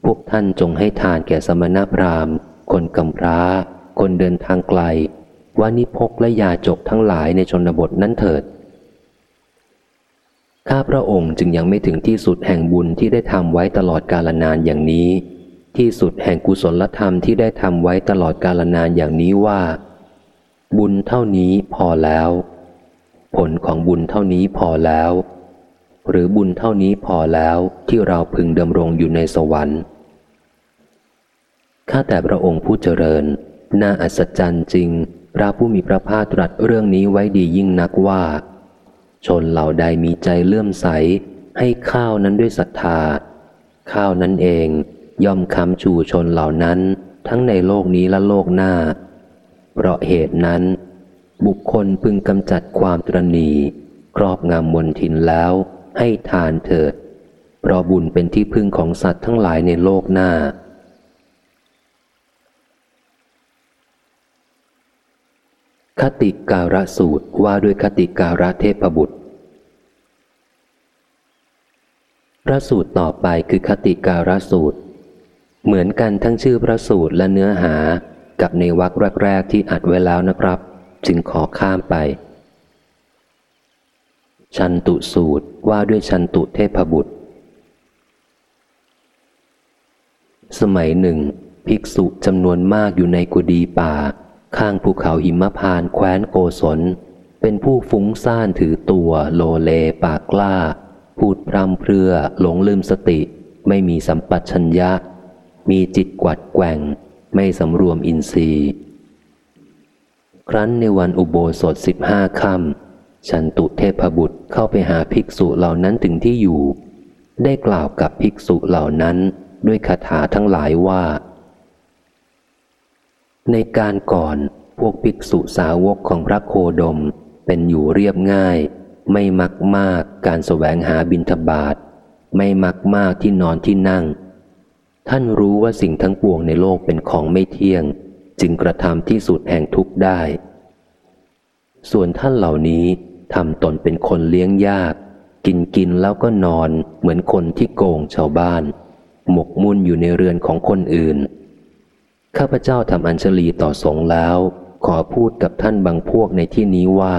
พวกท่านจงให้ทานแก่สมณพราหมณ์ คนกำพร้า คนเดินทางไกล ว่านิพกและยาจกทั้งหลายในชนบทนั้นเถิด ข้าพระองค์จึงยังไม่ถึงที่สุดแห่งบุญที่ได้ทำไว้ตลอดกาลนานอย่างนี้ ที่สุดแห่งกุศลธรรมที่ได้ทำไว้ตลอดกาลนานอย่างนี้ว่า บุญเท่านี้พอแล้ว ผลของบุญเท่านี้พอแล้ว หรือบุญเท่านี้พอแล้วที่เราพึงดำรงอยู่ในสวรรค์ข้าแต่พระองค์ผู้เจริญ น่าอัศจรรย์จริง พระผู้มีพระภาคตรัสเรื่องนี้ไว้ดียิ่งนักว่า ชนเหล่าใดมีใจเลื่อมใส ให้ข้าวนั้นด้วยศรัทธา ข้าวนั้นเองย่อมคำชูชนเหล่านั้นทั้งในโลกนี้และโลกหน้า เพราะเหตุนั้น บุคคลพึงกำจัดความตรณีครอบงำมนทินแล้ว ให้ทานเถิด เพราะบุญเป็นที่พึ่งของสัตว์ทั้งหลายในโลกหน้า คติการะสูตรว่าด้วยคติการะเทพบุตร พระสูตรต่อไปคือคติการะสูตร เหมือนกันทั้งชื่อพระสูตรและเนื้อหากับในวรรคแรกๆที่อัดไว้แล้วนะครับ จึงขอข้ามไป ชันตุสูตรว่าด้วยชันตุเทพบุตร สมัยหนึ่ง ภิกษุจำนวนมากอยู่ในกุดีป่า ข้างภูเขาหิมพานแคว้นโกศล เป็นผู้ฟุ้งซ่านถือตัวโลเลปากกล้า พูดพร่ำเพรื่อหลงลืมสติ ไม่มีสัมปัชัญญะ มีจิตกวัดแกว่ง ไม่สำรวมอินทรีย์ ครั้นในวันอุโบสถสิบห้าค่ำชันตุเทพบุตรเข้าไปหาภิกษุเหล่านั้นถึงที่อยู่ ได้กล่าวกับภิกษุเหล่านั้นด้วยคาถาทั้งหลายว่า ในการก่อนพวกภิกษุสาวกของพระโคดมเป็นอยู่เรียบง่าย ไม่มักมากการแสวงหาบิณฑบาตไม่มักมากที่นอนที่นั่ง ท่านรู้ว่าสิ่งทั้งปวงในโลกเป็นของไม่เที่ยง จึงกระทำที่สุดแห่งทุกข์ได้ ส่วนท่านเหล่านี้ทำตนเป็นคนเลี้ยงยาก กินกินแล้วก็นอนเหมือนคนที่โกงชาวบ้าน หมกมุ่นอยู่ในเรือนของคนอื่น ข้าพเจ้าทำอัญชลีต่อสงแล้ว ขอพูดกับท่านบางพวกในที่นี้ว่า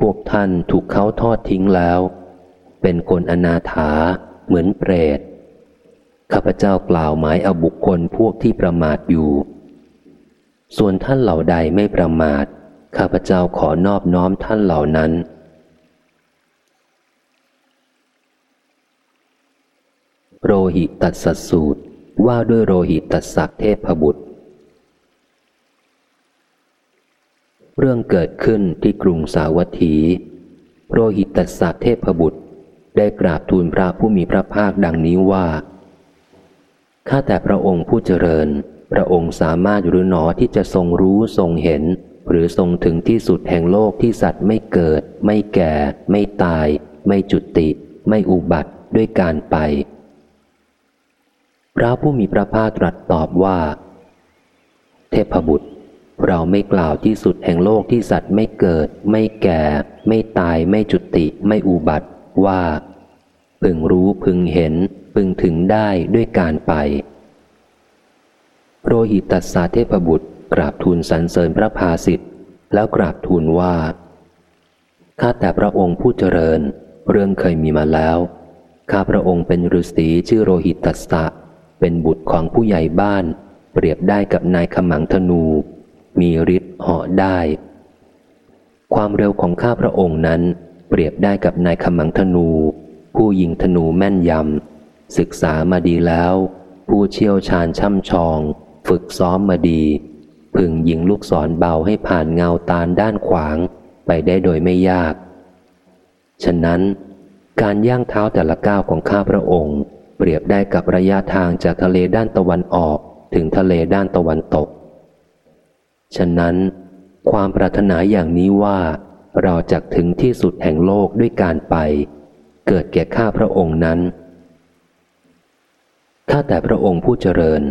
พวกท่านถูกเขาทอดทิ้งแล้ว เป็นคนอนาถาเหมือนเปรตข้าพเจ้ากล่าวหมายเอาบุคคลพวกที่ประมาทอยู่ ส่วนท่านเหล่าใดไม่ประมาท ข้าพเจ้าขอนอบน้อมท่านเหล่านั้น โรหิตัสสสูตร ว่าด้วยโรหิตัสสะเทพบุตร เรื่องเกิดขึ้นที่กรุงสาวัตถี โรหิตัสสะเทพบุตร ได้กราบทูลพระผู้มีพระภาคดังนี้ว่า ข้าแต่พระองค์ผู้เจริญ พระองค์สามารถหรือหนอที่จะทรงรู้ทรงเห็น หรือทรงถึงที่สุดแห่งโลกที่สัตว์ไม่เกิด ไม่แก่ ไม่ตาย ไม่จุติ ไม่อุบัติด้วยการไป พระผู้มีพระภาคตรัสตอบว่า เทพบุตร เราไม่กล่าวที่สุดแห่งโลกที่สัตว์ไม่เกิด ไม่แก่ ไม่ตายไม่จุติไม่อุบัติว่า พึงรู้พึงเห็น พึงถึงได้ด้วยการไป โรหิตัสสาเทพบุตรกราบทูลสรรเสริญพระภาสิทธิ์แล้วกราบทูลว่าข้าแต่พระองค์ผู้เจริญ เรื่องเคยมีมาแล้ว ข้าพระองค์เป็นฤาษีชื่อโรหิตัสสะ เป็นบุตรของผู้ใหญ่บ้าน เปรียบได้กับนายขมังธนู มีฤทธิ์เหาะได้ ความเร็วของข้าพระองค์นั้น เปรียบได้กับนายขมังธนู ผู้ยิงธนูแม่นยำศึกษามาดีแล้ว ผู้เชี่ยวชาญช่ำชอง ฝึกซ้อมมาดี พึงยิงลูกศรเบาให้ผ่านเงาตาลด้านขวางไปได้โดยไม่ยาก ฉะนั้น การย่างเท้าแต่ละก้าวของข้าพระองค์ เปรียบได้กับระยะทางจากทะเลด้านตะวันออกถึงทะเลด้านตะวันตก ฉะนั้น ความปรารถนาอย่างนี้ว่า เราจะถึงที่สุดแห่งโลกด้วยการไป เกิดแก่ข้าพระองค์นั้น ข้าแต่พระองค์ผู้เจริญ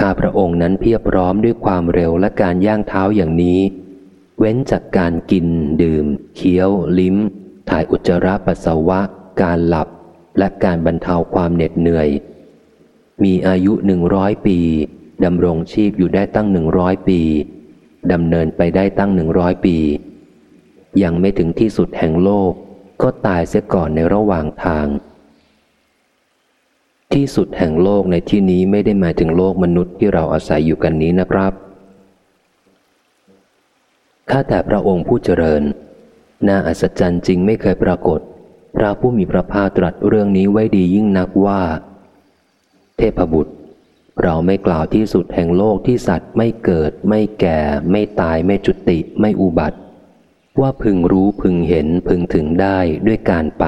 ข้าพระองค์นั้นเพียบพร้อมด้วยความเร็วและการย่างเท้าอย่างนี้ เว้นจากการกิน ดื่ม เคี้ยว ลิ้ม ถ่ายอุจจาระปัสสาวะ การหลับ และการบรรเทาความเหน็ดเหนื่อย มีอายุหนึ่งร้อยปีดำรงชีพอยู่ได้ตั้งหนึ่งร้อยปีดำเนินไปได้ตั้งหนึ่งร้อยปี ยังไม่ถึงที่สุดแห่งโลก ก็ตายเสียก่อนในระหว่างทาง ที่สุดแห่งโลกในที่นี้ไม่ได้หมายถึงโลกมนุษย์ที่เราอาศัยอยู่กันนี้นะครับข้าแต่พระองค์ผู้เจริญ น่าอัศจรรย์จริงไม่เคยปรากฏ พระผู้มีพระภาคตรัสเรื่องนี้ไว้ดียิ่งนักว่า เทพบุตร เราไม่กล่าวที่สุดแห่งโลกที่สัตว์ไม่เกิด ไม่แก่ ไม่ตายไม่จุติ ไม่อุบัติ ว่าพึงรู้พึงเห็นพึงถึงได้ด้วยการไป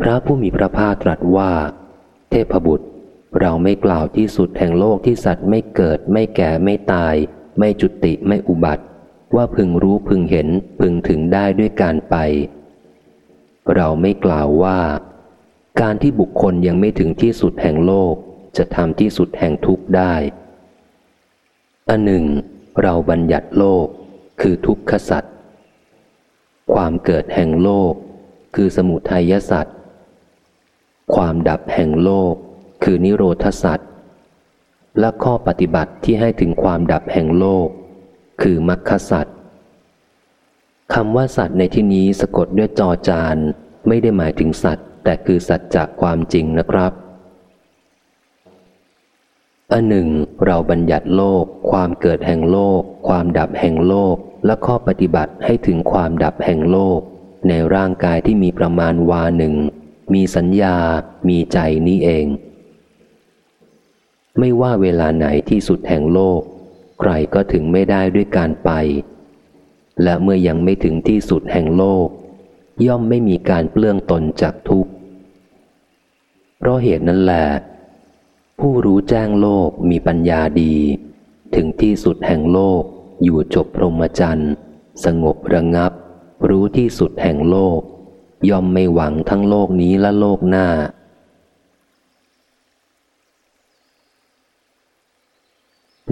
พระผู้มีพระภาคตรัสว่า เทพบุตร เราไม่กล่าวที่สุดแห่งโลกที่สัตว์ไม่เกิด ไม่แก่ไม่ตาย ไม่จุติไม่อุบัติ ว่าพึงรู้พึงเห็นพึงถึงได้ด้วยการไป เราไม่กล่าวว่า การที่บุคคลยังไม่ถึงที่สุดแห่งโลก จะทำที่สุดแห่งทุกข์ได้อันหนึ่ง เราบัญญัติโลกคือทุกขสัตว์ความเกิดแห่งโลก คือสมุทัยสัตว์ความดับแห่งโลก คือนิโรธสัตว์และข้อปฏิบัติที่ให้ถึงความดับแห่งโลก คือมรรคสัตว์คำว่าสัตว์ในที่นี้สะกดด้วยจอจานไม่ได้หมายถึงสัตว์ แต่คือสัตว์จากความจริงนะครับอันหนึ่ง เราบัญญัติโลก ความเกิดแห่งโลก ความดับแห่งโลก และข้อปฏิบัติให้ถึงความดับแห่งโลก ในร่างกายที่มีประมาณวาหนึ่ง มีสัญญา มีใจนี้เอง ไม่ว่าเวลาไหนที่สุดแห่งโลก ใครก็ถึงไม่ได้ด้วยการไป และเมื่อยังไม่ถึงที่สุดแห่งโลก ย่อมไม่มีการเปลื้องตนจากทุกข์ เพราะเหตุนั้นแหละผู้รู้แจ้งโลกมีปัญญาดี ถึงที่สุดแห่งโลกอยู่จบพรหมจรรย์ สงบระงับ รู้ที่สุดแห่งโลก ย่อมไม่หวังทั้งโลกนี้และโลกหน้า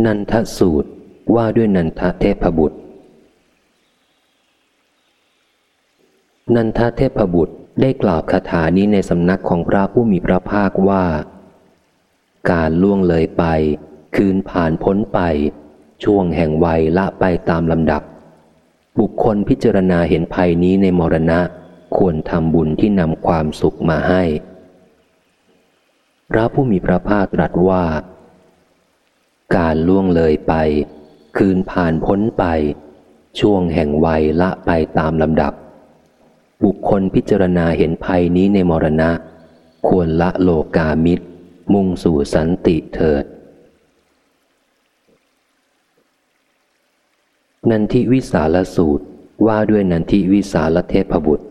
นันทสูตรว่าด้วยนันทเทพบุตร นันทเทพบุตรได้กล่าวคาถานี้ในสำนักของพระผู้มีพระภาคว่า การล่วงเลยไป คืนผ่านพ้นไป ช่วงแห่งวัยละไปตามลำดับ บุคคลพิจารณาเห็นภัยนี้ในมรณะ ควรทำบุญที่นำความสุขมาให้ พระผู้มีพระภาคตรัสว่า การล่วงเลยไป คืนผ่านพ้นไป ช่วงแห่งวัยละไปตามลำดับ บุคคลพิจารณาเห็นภัยนี้ในมรณะ ควรละโลกามิตร มุ่งสู่สันติเถิด นันทิวิสาลสูตรว่าด้วยนันทิวิสาลเทพบุตร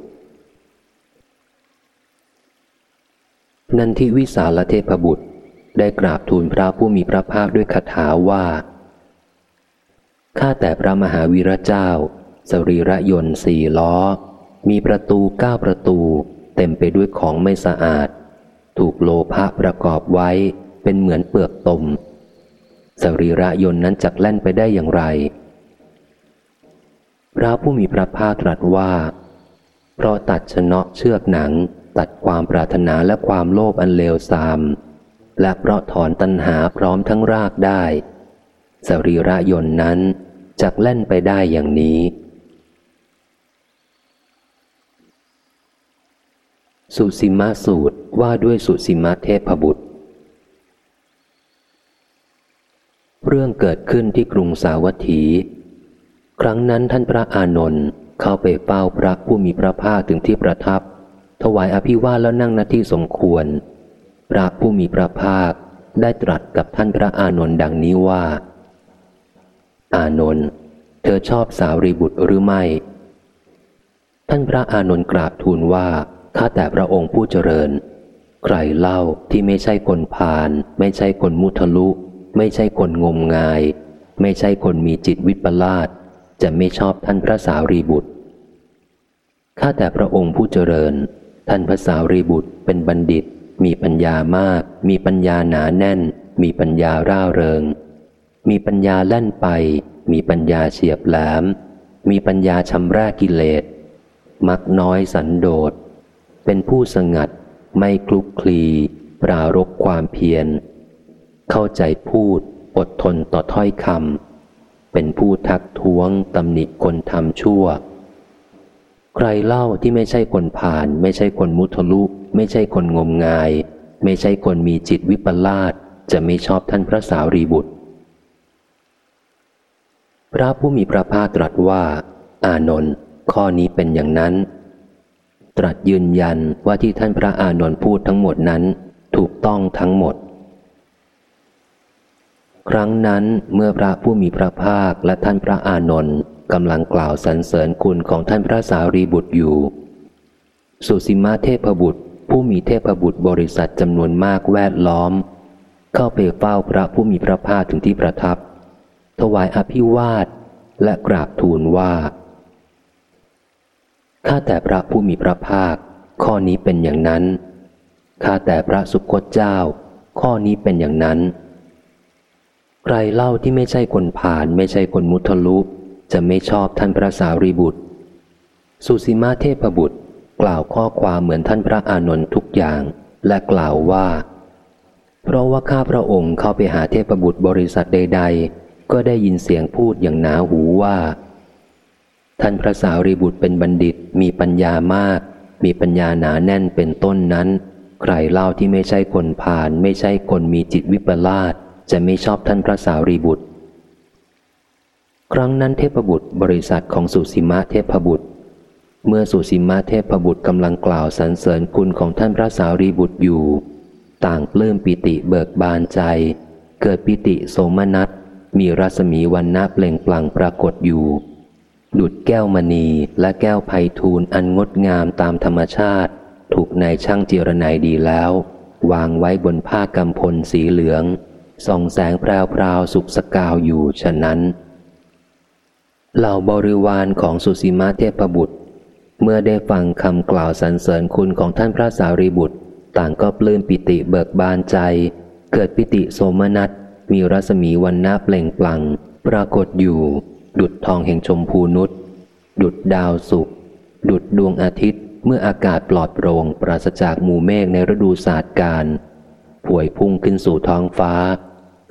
นันทิวิสาลเทพบุตร ได้กราบทูลพระผู้มีพระภาคด้วยคาถาว่า ข้าแต่พระมหาวีระเจ้า สรีระยนต์สี่ล้อ มีประตูเก้าประตู เต็มไปด้วยของไม่สะอาด ถูกโลภะประกอบไว้เป็นเหมือนเปลือกตม สรีระยนต์นั้นจักแล่นไปได้อย่างไร พระผู้มีพระภาคตรัสว่า เพราะตัดชนะเชือกหนัง ตัดความปรารถนาและความโลภอันเลวทราม และเพราะถอนตัณหาพร้อมทั้งรากได้ สรีระยนต์นั้นจักแล่นไปได้อย่างนี้ สุสิมาสูตรว่าด้วยสุสิมาเทพบุตร เรื่องเกิดขึ้นที่กรุงสาวัตถี ครั้งนั้นท่านพระอานนท์เข้าไปเฝ้าพระผู้มีพระภาคถึงที่ประทับ ถวายอภิวาทแล้วนั่งหน้าที่สมควร พระผู้มีพระภาคได้ตรัสกับท่านพระอานนท์ดังนี้ว่า อานนท์เธอชอบสาวรีบุตรหรือไม่ ท่านพระอานนท์กราบทูลว่าข้าแต่พระองค์ผู้เจริญ ใครเล่าที่ไม่ใช่คนพาลไม่ใช่คนมุทะลุ ไม่ใช่คนงมงาย ไม่ใช่คนมีจิตวิปลาสจะไม่ชอบท่านพระสาวรีบุตรข้าแต่พระองค์ผู้เจริญ ท่านพระสาวรีบุตรเป็นบัณฑิต มีปัญญามาก มีปัญญาหนาแน่น มีปัญญาร่าเริง มีปัญญาแล่นไป มีปัญญาเฉียบแหลม มีปัญญาชำระกิเลส มักน้อยสันโดษ เป็นผู้สงัด ไม่คลุกคลี ปรารบความเพียร เข้าใจพูด อดทนต่อถ้อยคำ เป็นผู้ทักท้วงตำหนิคนทำชั่ว ใครเล่าที่ไม่ใช่คนผ่าน ไม่ใช่คนมุทะลุ ไม่ใช่คนงมงาย ไม่ใช่คนมีจิตวิปลาสจะไม่ชอบท่านพระสาวรีบุตร พระผู้มีพระภาคตรัสว่า อานนท์ข้อนี้เป็นอย่างนั้น ตรัสยืนยันว่าที่ท่านพระอานนท์พูดทั้งหมดนั้นถูกต้องทั้งหมด ครั้งนั้นเมื่อพระผู้มีพระภาคและท่านพระอานนท์กำลังกล่าวสรรเสริญคุณของท่านพระสารีบุตรอยู่ สุสิมาเทพบุตร ผู้มีเทพบุตรบริษัทจำนวนมากแวดล้อม เข้าไปเฝ้าพระผู้มีพระภาคถึงที่ประทับ ถวายอภิวาทและกราบทูลว่า ข้าแต่พระผู้มีพระภาค ข้อนี้เป็นอย่างนั้น ข้าแต่พระสุคตเจ้า ข้อนี้เป็นอย่างนั้น ใครเล่าที่ไม่ใช่คนผ่านไม่ใช่คนมุทะลุจะไม่ชอบท่านพระสารีบุตร สุสีมาเทพบุตร กล่าวข้อความเหมือนท่านพระอานนท์ทุกอย่าง และกล่าวว่า เพราะว่าข้าพระองค์เข้าไปหาเทพบุตรบริษัทใด ๆ ก็ได้ยินเสียงพูดอย่างหนาหูว่า ท่านพระสารีบุตรเป็นบัณฑิตมีปัญญามาก มีปัญญาหนาแน่นเป็นต้นนั้น ใครเล่าที่ไม่ใช่คนผ่าน ไม่ใช่คนมีจิตวิปลาสจะไม่ชอบท่านพระสารีบุตร ครั้งนั้นเทพบุตรบริษัทของสุสีมาเทพบุตร เมื่อสุสีมาเทพบุตรกำลังกล่าวสรรเสริญคุณของท่านพระสารีบุตรอยู่ ต่างปลื้มปิติเบิกบานใจ เกิดปิติโสมนัส มีรัศมีวันนาเปล่งปลั่งปรากฏอยู่ ดุดแก้วมณีและแก้วไพทูลอันงดงามตามธรรมชาติ ถูกนายช่างเจรนายดีแล้ว วางไว้บนผ้ากำพลสีเหลือง ส่องแสงแพรวพราสุกสกาวอยู่ฉะนั้นเหล่าบริวารของสุสีมาเทพบุตร เมื่อได้ฟังคำกล่าวสรรเสริญคุณของท่านพระสารีบุตร ต่างก็ปลื้มปิติเบิกบานใจ เกิดปิติโสมนัส มีรัศมีวันนาเปล่งปลั่งปรากฏอยู่ ดุดทองแห่งชมพูนุษดุดดาวสุกดุดดวงอาทิตย์ เมื่ออากาศปลอดโปร่งปราศจากหมู่เมฆในฤดูศาสตร์การผวยพุ่งขึ้นสู่ท้องฟ้า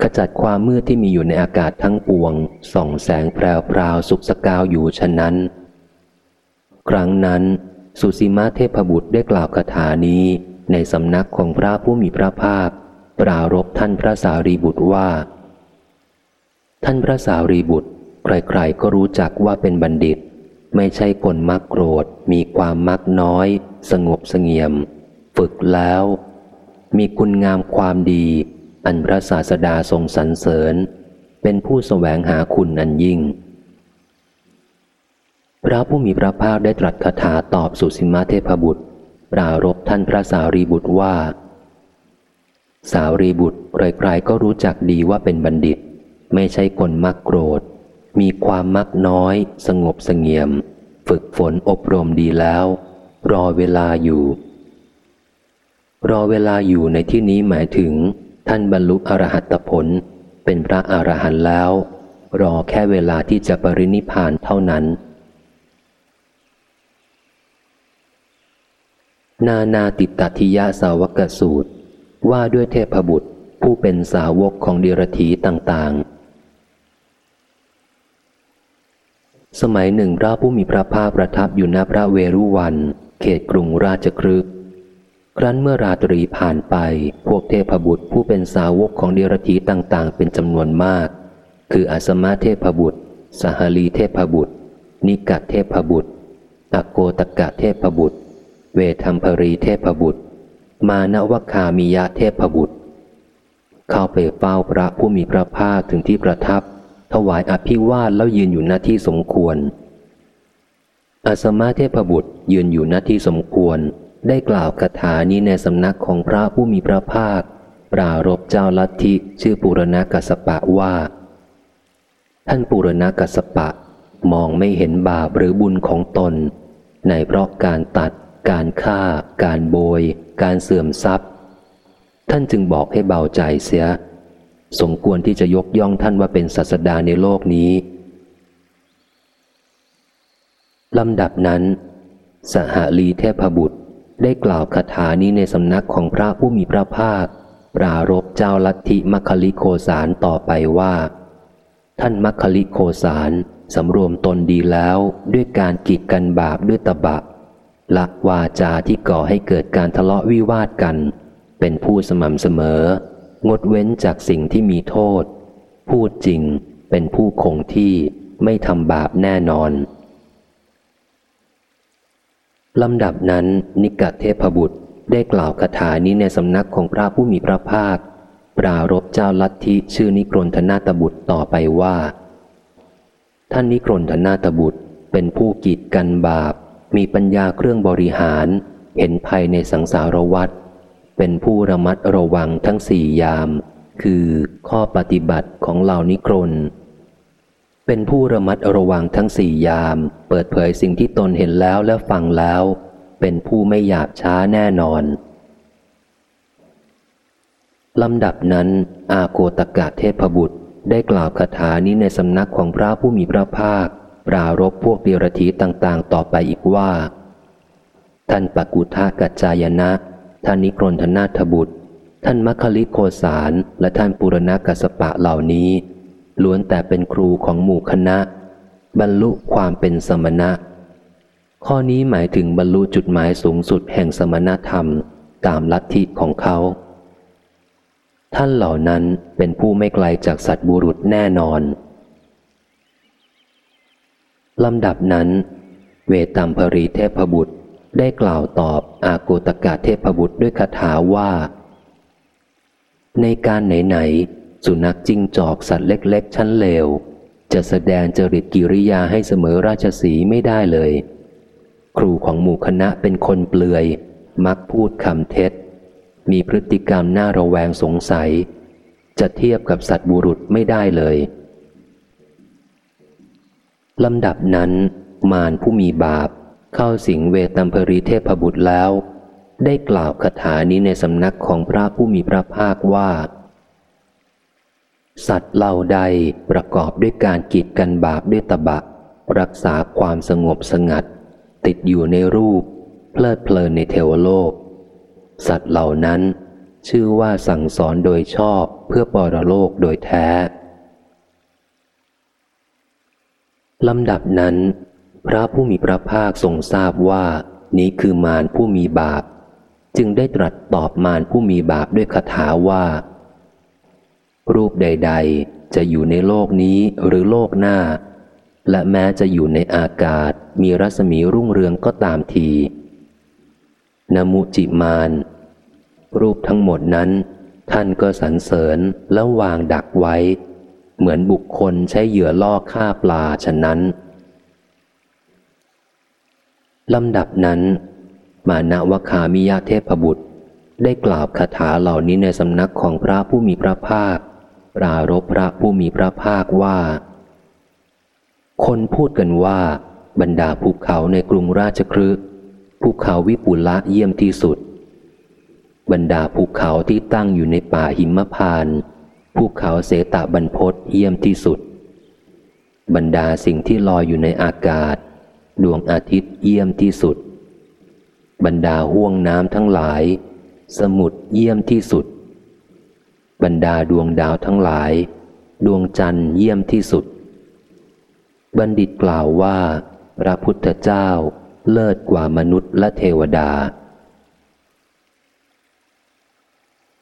ขจัดความมืดที่มีอยู่ในอากาศทั้งปวง ส่องแสงแพรวพราวสุกสกาวอยู่ฉะนั้น ครั้งนั้น สุสีมาเทพบุตรได้กล่าวคาถานี้ในสำนักของพระผู้มีพระภาค ปรารบท่านพระสารีบุตรว่า ท่านพระสารีบุตร ใครๆก็รู้จักว่าเป็นบัณฑิต ไม่ใช่คนมักโกรธ มีความมักน้อย สงบเสงี่ยม ฝึกแล้ว มีคุณงามความดี อันพระศาสดาทรงสรรเสริญ เป็นผู้สแสวงหาคุณอันยิ่ง พระผู้มีพระภาคได้ตรัสคาถาตอบสุสิมาเทพบุตร ปรารบท่านพระสารีบุตรว่า สารีบุตรใครๆก็รู้จักดีว่าเป็นบัณฑิต ไม่ใช่คนมักโกรธ มีความมักน้อย สงบสงเงียม ฝึกฝนอบรมดีแล้ว รอเวลาอยู่ รอเวลาอยู่ในที่นี้หมายถึง ท่านบรรลุอรหัตผล เป็นพระอรหันต์แล้ว รอแค่เวลาที่จะปรินิพานเท่านั้น นานาติตติยาสาวกสูตร ว่าด้วยเทพบุตรผู้เป็นสาวกของเดรธีต่างๆ สมัยหนึ่งพระผู้มีพระภาคประทับอยู่ณพระเวรุวัน เขตกรุงราชครึกครั้นเมื่อราตรีผ่านไป พวกเทพบุตรผู้เป็นสาวกของเดรธีต่างๆ เป็นจำนวนมาก คืออาสมาเทพบุตร สหลีเทพบุตร นิกัตเทพบุตรอโกตกะเทพบุตร เวทัมภรีเทพบุตร มานวคามิยะเทพบุตร เข้าไปเฝ้าพระผู้มีพระภาคถึงที่ประทับ ถวายอภิวาทแล้วยืนอยู่หน้าที่สมควร อาสมาเทพบุตรยืนอยู่หน้าที่สมควร ได้กล่าวคาถานี้ในสำนักของพระผู้มีพระภาค ปรารภเจ้าลัทธิชื่อปูรณกัสสปะว่า ท่านปุรณกัสปะมองไม่เห็นบาปหรือบุญของตน ในเพราะการตัด การฆ่า การโบย การเสื่อมทรัพย์ ท่านจึงบอกให้เบาใจเสีย สมควรที่จะยกย่องท่านว่าเป็นศาสดาในโลกนี้ลำดับนั้น สหาลีเทพบุตรได้กล่าวคาถานี้ในสำนักของพระผู้มีพระภาค ปรารบเจ้าลัทธิมัคคลิโคสารต่อไปว่า ท่านมัคคลิโคสารสำรวมตนดีแล้วด้วยการกีดกันบาปด้วยตบะ ละวาจาที่ก่อให้เกิดการทะเลาะวิวาทกัน เป็นผู้สม่ำเสมอ งดเว้นจากสิ่งที่มีโทษ พูดจริงเป็นผู้คงที่ไม่ทำบาปแน่นอนลำดับนั้น นิกเทพบุตรได้กล่าวคาถานี้ในสำนักของพระผู้มีพระภาค ปรารบเจ้าลัทธิชื่อนิกรนธนาตบุตรต่อไปว่า ท่านนิกรนธนาตบุตรเป็นผู้กีดกันบาป มีปัญญาเครื่องบริหาร เห็นภัยในสังสารวัฏเป็นผู้ระมัดระวังทั้งสี่ยาม คือข้อปฏิบัติของเหล่านิกรนเป็นผู้ระมัดระวังทั้งสี่ยาม เปิดเผยสิ่งที่ตนเห็นแล้วและฟังแล้ว เป็นผู้ไม่หยาบช้าแน่นอนลำดับนั้น อาโกตกะเทพบุตรได้กล่าวคาถานี้ในสำนักของพระผู้มีพระภาค ปรารบพวกเดียรถีต่างๆ ต่อไปอีกว่า ท่านปกุทากัจจายนะ ท่านนิกรนธนาถบุตร ท่านมัคคลิโคสารและท่านปุรณกัสปะเหล่านี้ ล้วนแต่เป็นครูของหมู่คณะ บรรลุความเป็นสมณะ ข้อนี้หมายถึงบรรลุจุดหมายสูงสุดแห่งสมณธรรมตามลัทธิของเขา ท่านเหล่านั้นเป็นผู้ไม่ไกลจากสัตว์บุรุษแน่นอน ลำดับนั้น เวตัมภรีเทพบุตรได้กล่าวตอบอาโกตกะเทพบุตรด้วยคาถาว่า ในการไหนๆสุนัขจิ้งจอกสัตว์เล็กๆ ชั้นเลว จะแสดงจริตกิริยาให้เสมอราชสีไม่ได้เลย ครูของหมู่คณะเป็นคนเปลือย มักพูดคำเท็จ มีพฤติกรรมน่าระแวงสงสัย จะเทียบกับสัตว์บุรุษไม่ได้เลย ลำดับนั้นมารผู้มีบาป เข้าสิงเวตัมภรีเทพบุตรแล้ว ได้กล่าวคาถานี้ในสำนักของพระผู้มีพระภาคว่า สัตว์เหล่าใดประกอบด้วยการกีดกันบาปด้วยตบะ รักษาความสงบสงัด ติดอยู่ในรูป เพลิดเพลินในเทวโลก สัตว์เหล่านั้น ชื่อว่าสั่งสอนโดยชอบเพื่อปรโลกโดยแท้ ลำดับนั้น พระผู้มีพระภาคทรงทราบว่า นี้คือมารผู้มีบาป จึงได้ตรัสตอบมารผู้มีบาปด้วยคาถาว่า รูปใด ๆ จะอยู่ในโลกนี้หรือโลกหน้า และแม้จะอยู่ในอากาศมีรัศมีรุ่งเรืองก็ตามทีนมุจิมานรูปทั้งหมดนั้น ท่านก็สรรเสริญแล้ววางดักไว้ เหมือนบุคคลใช้เหยื่อล่อฆ่าปลาฉะนั้นลำดับนั้น มานวคามิยาเทพบุตร ได้กล่าวคาถาเหล่านี้ในสำนักของพระผู้มีพระภาค ปรารบพระผู้มีพระภาคว่า คนพูดกันว่า บรรดาภูเขาในกรุงราชครึภูเขาวิปุละเยี่ยมที่สุด บรรดาภูเขาที่ตั้งอยู่ในป่าหิมพานต์ ภูเขาเสตะบรรพศเยี่ยมที่สุด บรรดาสิ่งที่ลอยอยู่ในอากาศ ดวงอาทิตย์เยี่ยมที่สุด บรรดาห่วงน้ำทั้งหลาย สมุทรเยี่ยมที่สุด บรรดาดวงดาวทั้งหลาย ดวงจันทร์เยี่ยมที่สุด บัณฑิตกล่าวว่า พระพุทธเจ้าเลิศกว่ามนุษย์และเทวดา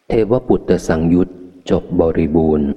เทวปุตตสังยุต จบบริบูรณ์